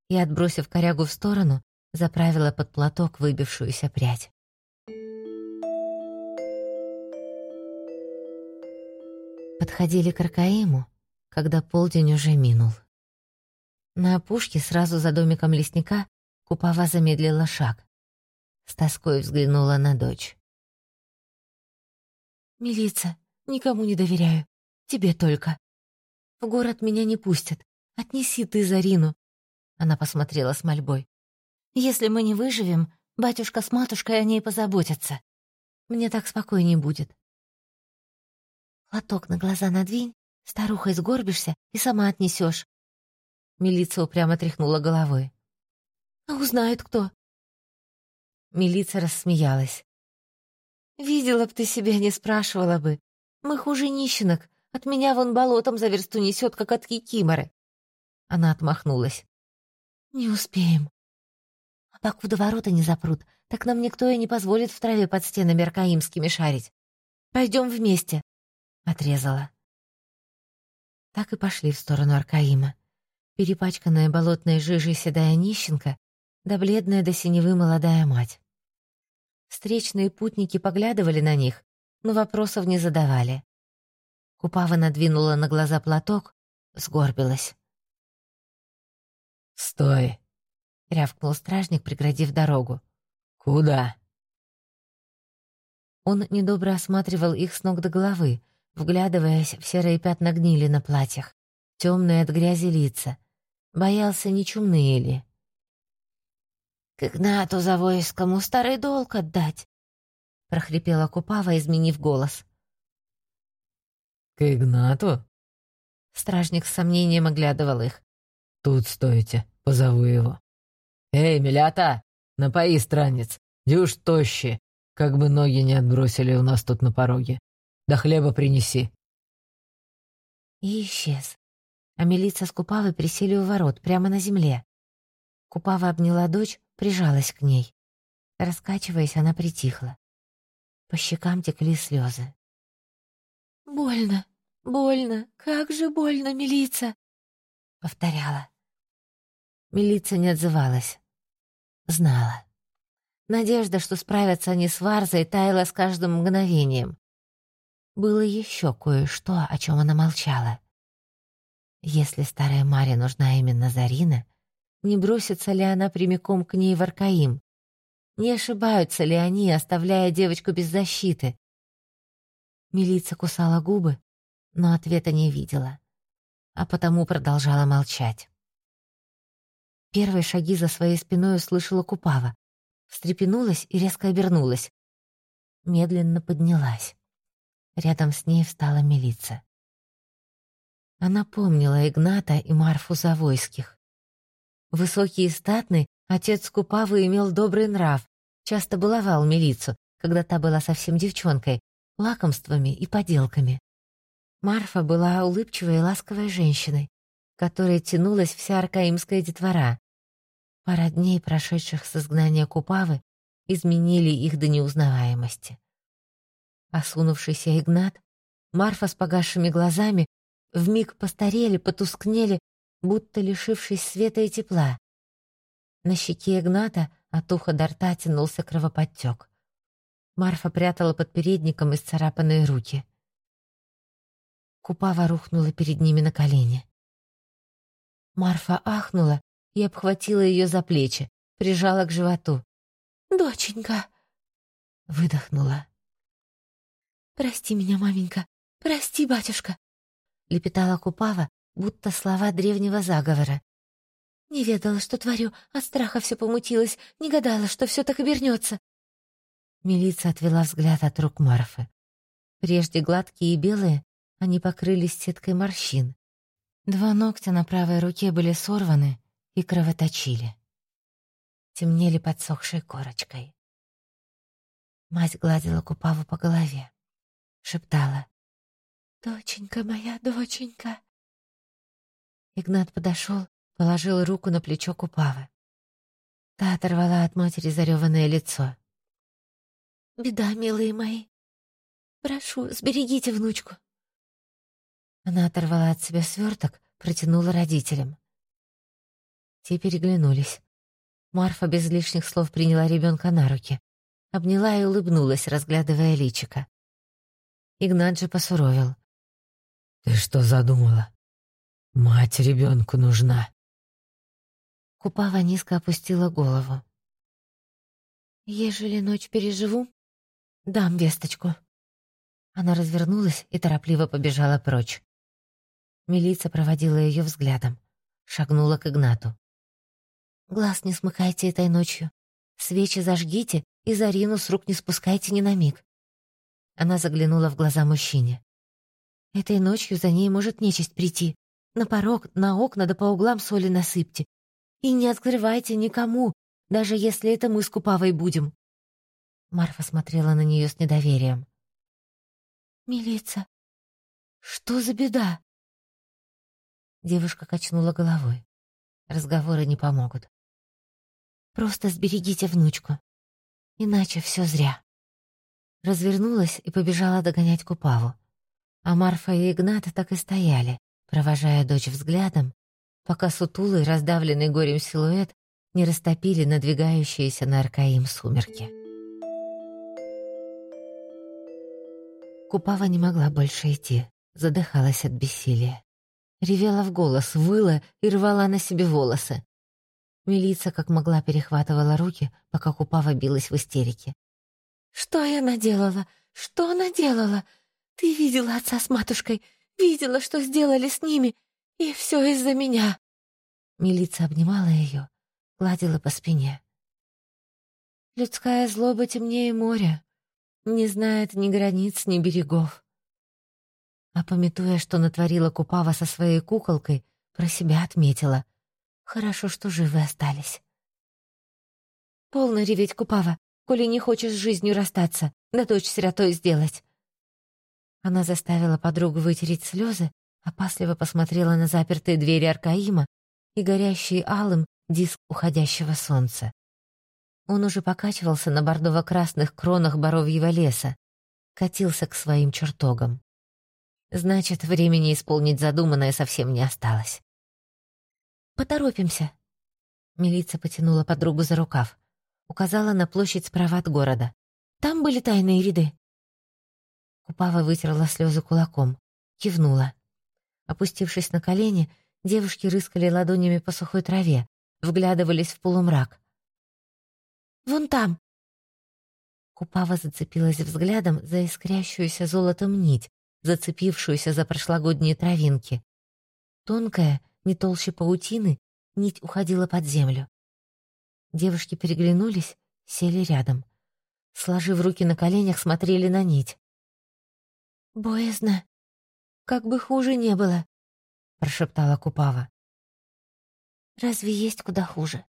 И, отбросив корягу в сторону, заправила под платок выбившуюся прядь. Подходили к Аркаиму, когда полдень уже минул. На опушке, сразу за домиком лесника, Купава замедлила шаг. С тоской взглянула на дочь. «Милица, никому не доверяю. Тебе только. В город меня не пустят. отнеси ты Зарину». Она посмотрела с мольбой. «Если мы не выживем, батюшка с матушкой о ней позаботятся. Мне так спокойней будет». «Платок на глаза надвинь, старухой сгорбишься и сама отнесешь. Милиция упрямо тряхнула головой. «А узнает кто?» Милиция рассмеялась. «Видела б ты себя, не спрашивала бы. Мы хуже нищенок. От меня вон болотом за версту несет, как от кикиморы». Она отмахнулась. «Не успеем. А покуда ворота не запрут, так нам никто и не позволит в траве под стенами аркаимскими шарить. Пойдем вместе», — отрезала. Так и пошли в сторону Аркаима. Перепачканная болотной жижей седая нищенка, да бледная до синевы молодая мать. Встречные путники поглядывали на них, но вопросов не задавали. Купава надвинула на глаза платок, сгорбилась. «Стой!» — рявкнул стражник, преградив дорогу. «Куда?» Он недобро осматривал их с ног до головы, вглядываясь в серые пятна гнили на платьях, темные от грязи лица. Боялся, не чумные ли. «К Игнату Завойскому старый долг отдать!» — прохрипела Купава, изменив голос. «К Игнату?» Стражник с сомнением оглядывал их. «Тут стойте, позову его. Эй, милята, напои странниц, дюж тощи, как бы ноги не отбросили у нас тут на пороге. Да хлеба принеси». И исчез. А милиция с Купавой присели у ворот, прямо на земле. Купава обняла дочь, прижалась к ней. Раскачиваясь, она притихла. По щекам текли слезы. «Больно, больно, как же больно, милиция!» — повторяла. Милиция не отзывалась. Знала. Надежда, что справятся они с Варзой, таяла с каждым мгновением. Было еще кое-что, о чем она молчала. Если старая Марья нужна именно Зарина, не бросится ли она прямиком к ней в Аркаим? Не ошибаются ли они, оставляя девочку без защиты? Милица кусала губы, но ответа не видела, а потому продолжала молчать. Первые шаги за своей спиной услышала Купава, встрепенулась и резко обернулась. Медленно поднялась. Рядом с ней встала милиция. Она помнила Игната и Марфу Завойских. Высокий и статный, отец Купавы имел добрый нрав, часто баловал милицию, когда та была совсем девчонкой, лакомствами и поделками. Марфа была улыбчивой и ласковой женщиной, которой тянулась вся аркаимская детвора. Пара дней, прошедших с изгнания Купавы, изменили их до неузнаваемости. Осунувшийся Игнат, Марфа с погасшими глазами вмиг постарели, потускнели, будто лишившись света и тепла. На щеке Игната от уха до рта тянулся кровоподтек. Марфа прятала под передником исцарапанные руки. Купава рухнула перед ними на колени. Марфа ахнула и обхватила ее за плечи, прижала к животу. «Доченька!» — выдохнула. «Прости меня, маменька, прости, батюшка!» — лепетала Купава, будто слова древнего заговора. «Не ведала, что творю, от страха все помутилось, не гадала, что все так обернется». Милиция отвела взгляд от рук Марфы. Прежде гладкие и белые, они покрылись сеткой морщин. Два ногтя на правой руке были сорваны и кровоточили. Темнели подсохшей корочкой. Мать гладила Купаву по голове шептала. «Доченька моя, доченька!» Игнат подошел, положил руку на плечо Купавы. Та оторвала от матери зареванное лицо. «Беда, милые мои. Прошу, сберегите внучку». Она оторвала от себя сверток, протянула родителям. Те переглянулись. Марфа без лишних слов приняла ребенка на руки, обняла и улыбнулась, разглядывая личика. Игнат же посуровил. «Ты что задумала? Мать ребенку нужна». Купава низко опустила голову. «Ежели ночь переживу, дам весточку». Она развернулась и торопливо побежала прочь. Милиция проводила ее взглядом. шагнула к Игнату. «Глаз не смыкайте этой ночью. Свечи зажгите и Зарину с рук не спускайте ни на миг». Она заглянула в глаза мужчине. «Этой ночью за ней может нечисть прийти. На порог, на окна да по углам соли насыпьте. И не открывайте никому, даже если это мы с Купавой будем». Марфа смотрела на нее с недоверием. «Милица, что за беда?» Девушка качнула головой. Разговоры не помогут. Просто сберегите внучку. Иначе все зря. Развернулась и побежала догонять Купаву. А Марфа и Игнат так и стояли, провожая дочь взглядом, пока сутулый, раздавленный горем силуэт не растопили надвигающиеся на Аркаим сумерки. Купава не могла больше идти, задыхалась от бессилия. Ревела в голос, выла и рвала на себе волосы. Милица как могла перехватывала руки, пока Купава билась в истерике. «Что я наделала? Что наделала? Ты видела отца с матушкой, видела, что сделали с ними, и все из-за меня!» Милица обнимала ее, гладила по спине. «Людская злоба темнее моря, не знает ни границ, ни берегов. А пометуя, что натворила Купава со своей куколкой, про себя отметила. Хорошо, что живы остались. «Полно реветь, Купава, коли не хочешь с жизнью расстаться, да дочь сиротой сделать». Она заставила подругу вытереть слезы, опасливо посмотрела на запертые двери Аркаима и горящий алым диск уходящего солнца. Он уже покачивался на бордово-красных кронах боровьего леса, катился к своим чертогам. Значит, времени исполнить задуманное совсем не осталось. «Поторопимся!» Милиция потянула подругу за рукав. Указала на площадь справа от города. «Там были тайные ряды». Купава вытерла слезы кулаком. Кивнула. Опустившись на колени, девушки рыскали ладонями по сухой траве, вглядывались в полумрак. «Вон там!» Купава зацепилась взглядом за искрящуюся золотом нить, зацепившуюся за прошлогодние травинки. Тонкая, не толще паутины, нить уходила под землю. Девушки переглянулись, сели рядом. Сложив руки на коленях, смотрели на нить. «Боязно. Как бы хуже не было», — прошептала Купава. «Разве есть куда хуже?»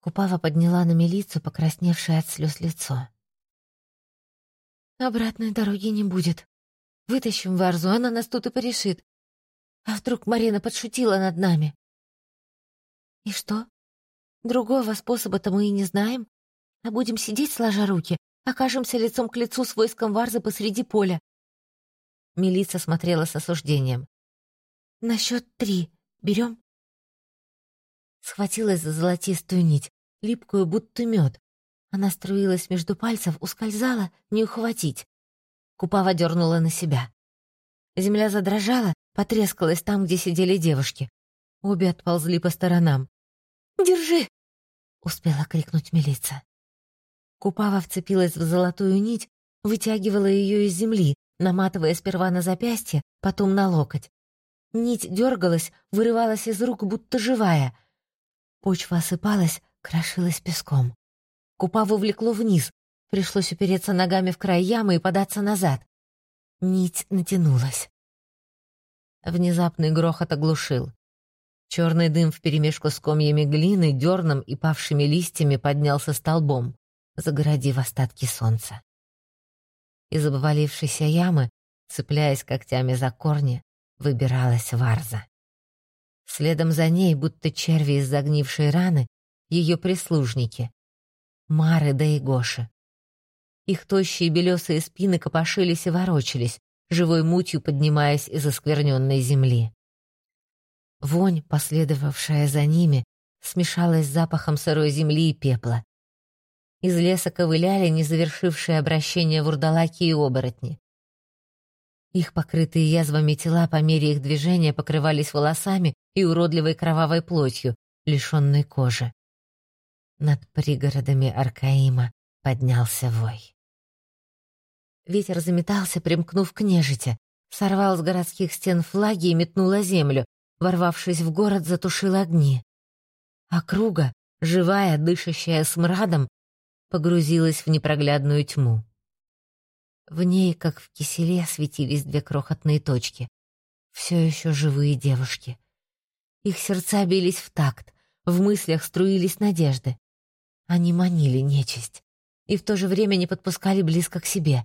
Купава подняла на милицию покрасневшее от слез лицо. «Обратной дороги не будет», Вытащим Варзу, она нас тут и порешит. А вдруг Марина подшутила над нами? И что? Другого способа-то мы и не знаем. А будем сидеть, сложа руки, окажемся лицом к лицу с войском Варзы посреди поля. Милица смотрела с осуждением. «На счет три. Берем?» Схватилась за золотистую нить, липкую, будто мед. Она струилась между пальцев, ускользала, не ухватить. Купава дернула на себя. Земля задрожала, потрескалась там, где сидели девушки. Обе отползли по сторонам. «Держи!» — успела крикнуть милиция. Купава вцепилась в золотую нить, вытягивала ее из земли, наматывая сперва на запястье, потом на локоть. Нить дергалась, вырывалась из рук, будто живая. Почва осыпалась, крошилась песком. Купаву влекло вниз, Пришлось упереться ногами в край ямы и податься назад. Нить натянулась. Внезапный грохот оглушил. Черный дым вперемешку с комьями глины, дерном и павшими листьями поднялся столбом, загородив остатки солнца. Из обвалившейся ямы, цепляясь когтями за корни, выбиралась варза. Следом за ней, будто черви из загнившей раны, ее прислужники — Мары да и Гоши. Их тощие белесые спины копошились и ворочались, живой мутью поднимаясь из оскверненной земли. Вонь, последовавшая за ними, смешалась с запахом сырой земли и пепла. Из леса ковыляли не завершившие обращение вурдалаки и оборотни. Их покрытые язвами тела по мере их движения покрывались волосами и уродливой кровавой плотью, лишенной кожи. Над пригородами Аркаима поднялся вой. Ветер заметался, примкнув к нежити, сорвал с городских стен флаги и метнул о землю, ворвавшись в город, затушил огни. Округа, живая, дышащая смрадом, погрузилась в непроглядную тьму. В ней, как в киселе, светились две крохотные точки. Все еще живые девушки. Их сердца бились в такт, в мыслях струились надежды. Они манили нечисть и в то же время не подпускали близко к себе.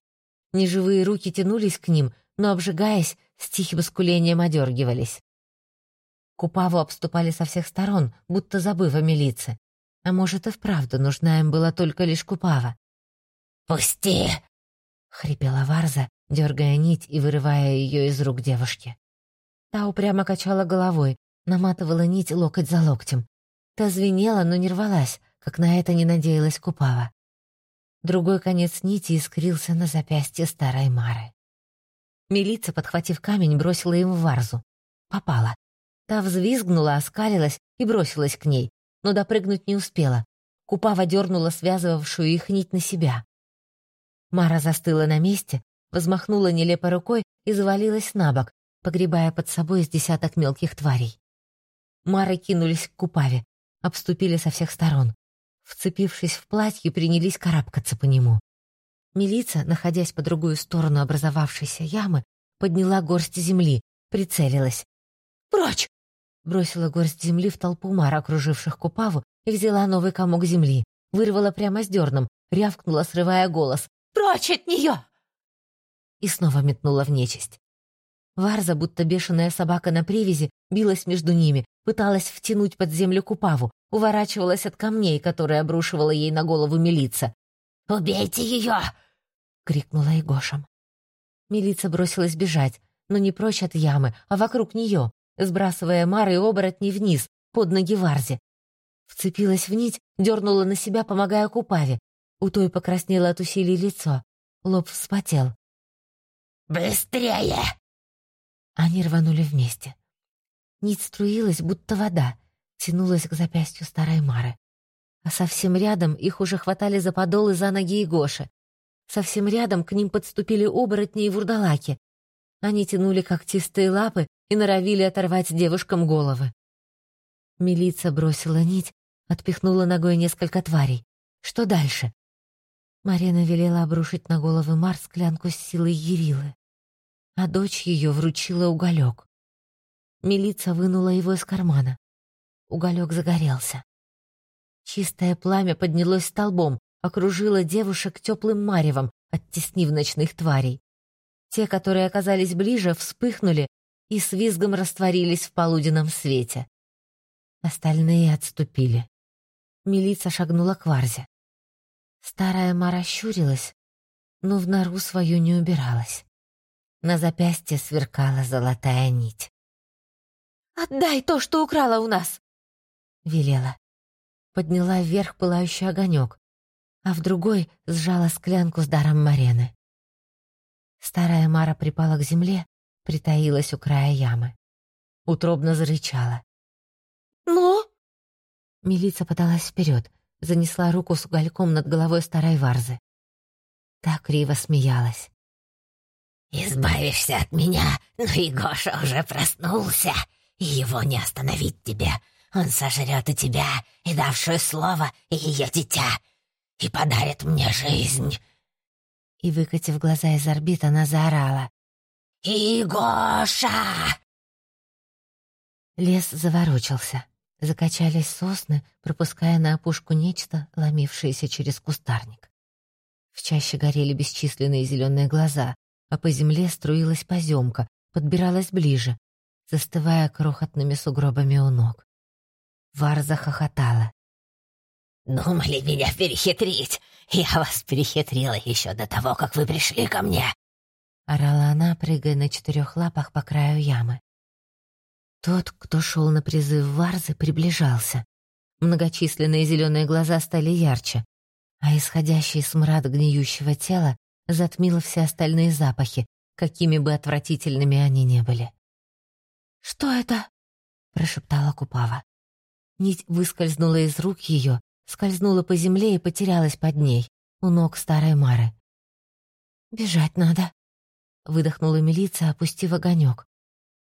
Неживые руки тянулись к ним, но, обжигаясь, с тихим скулением одергивались. Купаву обступали со всех сторон, будто забыв о милице. А может, и вправду нужна им была только лишь Купава. «Пусти!» — хрипела Варза, дергая нить и вырывая ее из рук девушки. Та упрямо качала головой, наматывала нить локоть за локтем. Та звенела, но не рвалась, как на это не надеялась Купава. Другой конец нити искрился на запястье старой Мары. Милица, подхватив камень, бросила им в варзу. Попала. Та взвизгнула, оскалилась и бросилась к ней, но допрыгнуть не успела. Купава дернула связывавшую их нить на себя. Мара застыла на месте, взмахнула нелепо рукой и завалилась на бок, погребая под собой с десяток мелких тварей. Мары кинулись к Купаве, обступили со всех сторон. Вцепившись в платье, принялись карабкаться по нему. Милица, находясь по другую сторону образовавшейся ямы, подняла горсть земли, прицелилась. «Прочь!» Бросила горсть земли в толпу мар, окруживших Купаву, и взяла новый комок земли, вырвала прямо с дерном, рявкнула, срывая голос. «Прочь от нее!» И снова метнула в нечисть. Варза, будто бешеная собака на привязи, билась между ними, пыталась втянуть под землю Купаву, уворачивалась от камней, которые обрушивала ей на голову милица. «Убейте ее!» — крикнула Егошем. Милица бросилась бежать, но не прочь от ямы, а вокруг нее, сбрасывая Мары и оборотни вниз, под ноги Варзе. Вцепилась в нить, дернула на себя, помогая Купаве. У той покраснело от усилий лицо. Лоб вспотел. «Быстрее!» Они рванули вместе. Нить струилась, будто вода, тянулась к запястью старой Мары. А совсем рядом их уже хватали за подол и за ноги и Гоши. Совсем рядом к ним подступили оборотни и вурдалаки. Они тянули когтистые лапы и норовили оторвать девушкам головы. Милица бросила нить, отпихнула ногой несколько тварей. Что дальше? Марина велела обрушить на головы Мар склянку с силой Ярилы а дочь ее вручила уголек. Милица вынула его из кармана. Уголек загорелся. Чистое пламя поднялось столбом, окружило девушек теплым маревом, оттеснив ночных тварей. Те, которые оказались ближе, вспыхнули и с визгом растворились в полуденном свете. Остальные отступили. Милица шагнула к Варзе. Старая Мара щурилась, но в нору свою не убиралась. На запястье сверкала золотая нить. «Отдай то, что украла у нас!» — велела. Подняла вверх пылающий огонек, а в другой сжала склянку с даром Марены. Старая Мара припала к земле, притаилась у края ямы. Утробно зарычала. «Ну?» Милица подалась вперед, занесла руку с угольком над головой старой Варзы. Так криво смеялась. «Избавишься от меня, но Егоша уже проснулся, и его не остановить тебе. Он сожрет и тебя, и давшую слово, и ее дитя, и подарит мне жизнь». И, выкатив глаза из орбит, она заорала. «Игоша!» Лес заворочился. Закачались сосны, пропуская на опушку нечто, ломившееся через кустарник. В чаще горели бесчисленные зеленые глаза, а по земле струилась поземка, подбиралась ближе, застывая крохотными сугробами у ног. Вар захохотала. «Думали меня перехитрить? Я вас перехитрила еще до того, как вы пришли ко мне!» Орала она, прыгая на четырех лапах по краю ямы. Тот, кто шел на призыв Варзы, приближался. Многочисленные зеленые глаза стали ярче, а исходящий смрад гниющего тела затмила все остальные запахи, какими бы отвратительными они не были. «Что это?» — прошептала Купава. Нить выскользнула из рук ее, скользнула по земле и потерялась под ней, у ног старой Мары. «Бежать надо», — выдохнула милиция, опустив огонек.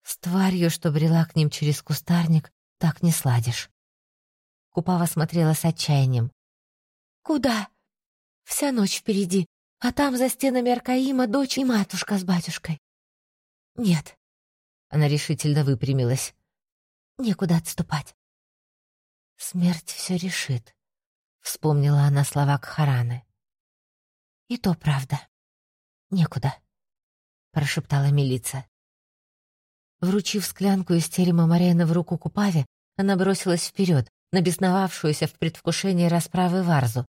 С тварью, что брела к ним через кустарник, так не сладишь. Купава смотрела с отчаянием. «Куда?» «Вся ночь впереди, а там за стенами Аркаима дочь и матушка с батюшкой». «Нет». Она решительно выпрямилась. «Некуда отступать». «Смерть все решит», — вспомнила она слова Кхараны. «И то правда. Некуда», — прошептала милица. Вручив склянку из терема Марена в руку Купаве, она бросилась вперед, на бесновавшуюся в предвкушении расправы Варзу.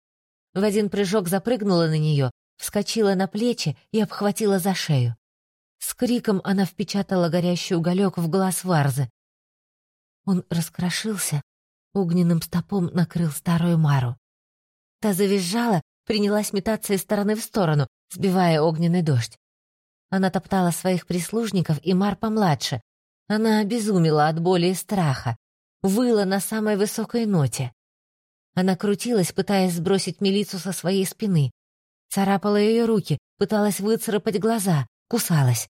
В один прыжок запрыгнула на нее, вскочила на плечи и обхватила за шею. С криком она впечатала горящий уголек в глаз Варзы. Он раскрошился, огненным стопом накрыл старую Мару. Та завизжала, принялась метаться из стороны в сторону, сбивая огненный дождь. Она топтала своих прислужников и Мар помладше. Она обезумела от боли и страха, выла на самой высокой ноте. Она крутилась, пытаясь сбросить милицу со своей спины. Царапала ее руки, пыталась выцарапать глаза, кусалась.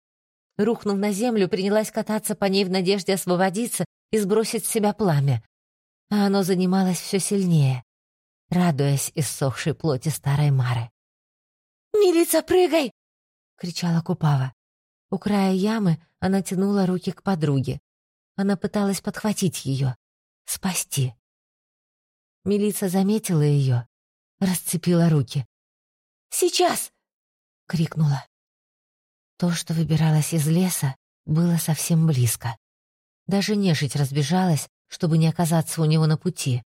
Рухнув на землю, принялась кататься по ней в надежде освободиться и сбросить с себя пламя. А оно занималось все сильнее, радуясь иссохшей плоти старой Мары. «Милица, прыгай!» — кричала Купава. У края ямы она тянула руки к подруге. Она пыталась подхватить ее, спасти. Милица заметила ее, расцепила руки. «Сейчас!» — крикнула. То, что выбиралось из леса, было совсем близко. Даже нежить разбежалась, чтобы не оказаться у него на пути.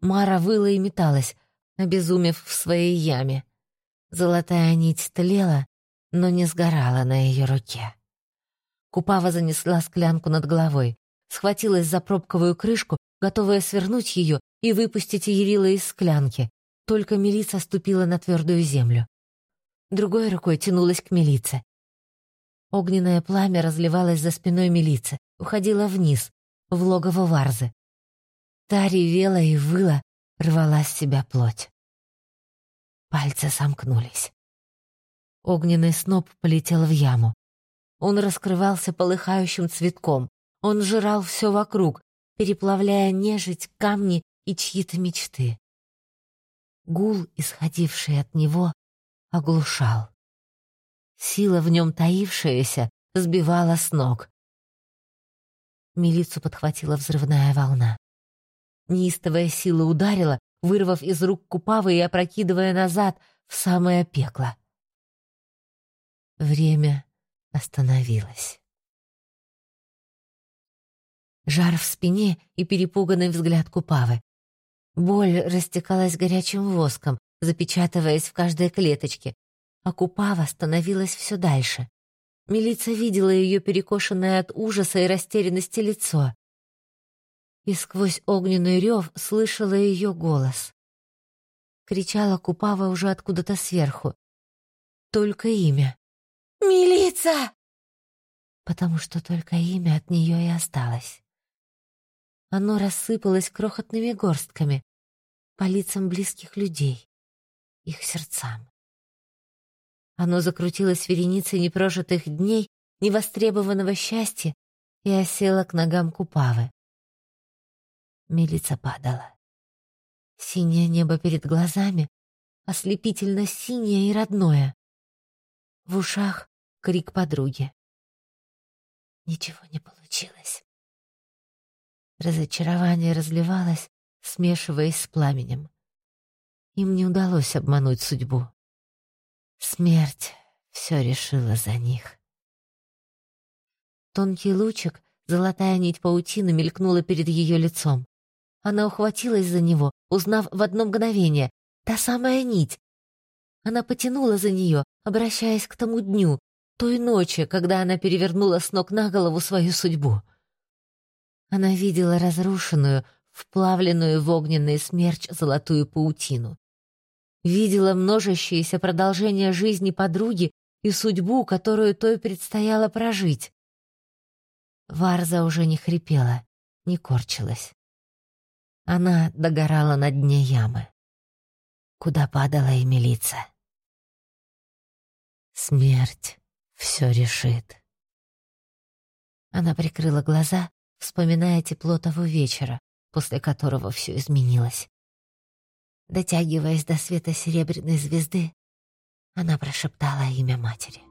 Мара выла и металась, обезумев в своей яме. Золотая нить тлела, но не сгорала на ее руке. Купава занесла склянку над головой, схватилась за пробковую крышку, готовая свернуть ее и выпустить Ярила из склянки. Только милица ступила на твердую землю. Другой рукой тянулась к милице. Огненное пламя разливалось за спиной милицы, уходило вниз, в логово Варзы. Та ревела и выла, рвала с себя плоть. Пальцы сомкнулись. Огненный сноп полетел в яму. Он раскрывался полыхающим цветком. Он жрал все вокруг, переплавляя нежить, камни и чьи-то мечты. Гул, исходивший от него, оглушал. Сила в нем таившаяся сбивала с ног. Милицу подхватила взрывная волна. Неистовая сила ударила, вырвав из рук Купавы и опрокидывая назад в самое пекло. Время остановилось. Жар в спине и перепуганный взгляд Купавы. Боль растекалась горячим воском, запечатываясь в каждой клеточке, а Купава становилась все дальше. Милица видела ее перекошенное от ужаса и растерянности лицо. И сквозь огненный рев слышала ее голос. Кричала Купава уже откуда-то сверху. Только имя. «Милица!» Потому что только имя от нее и осталось. Оно рассыпалось крохотными горстками по лицам близких людей, их сердцам. Оно закрутилось вереницей непрожитых дней, невостребованного счастья и осело к ногам Купавы. Милица падала. Синее небо перед глазами, ослепительно синее и родное. В ушах крик подруги. Ничего не получилось. Разочарование разливалось, смешиваясь с пламенем. Им не удалось обмануть судьбу. Смерть все решила за них. Тонкий лучик, золотая нить паутины мелькнула перед ее лицом. Она ухватилась за него, узнав в одно мгновение. Та самая нить, она потянула за нее, обращаясь к тому дню, той ночи, когда она перевернула с ног на голову свою судьбу. Она видела разрушенную, вплавленную в огненный смерч золотую паутину. Видела множащееся продолжение жизни подруги и судьбу, которую той предстояло прожить. Варза уже не хрипела, не корчилась. Она догорала на дне ямы, куда падала и милиция. Смерть все решит. Она прикрыла глаза, вспоминая тепло того вечера, после которого все изменилось. Дотягиваясь до света серебряной звезды, она прошептала имя матери.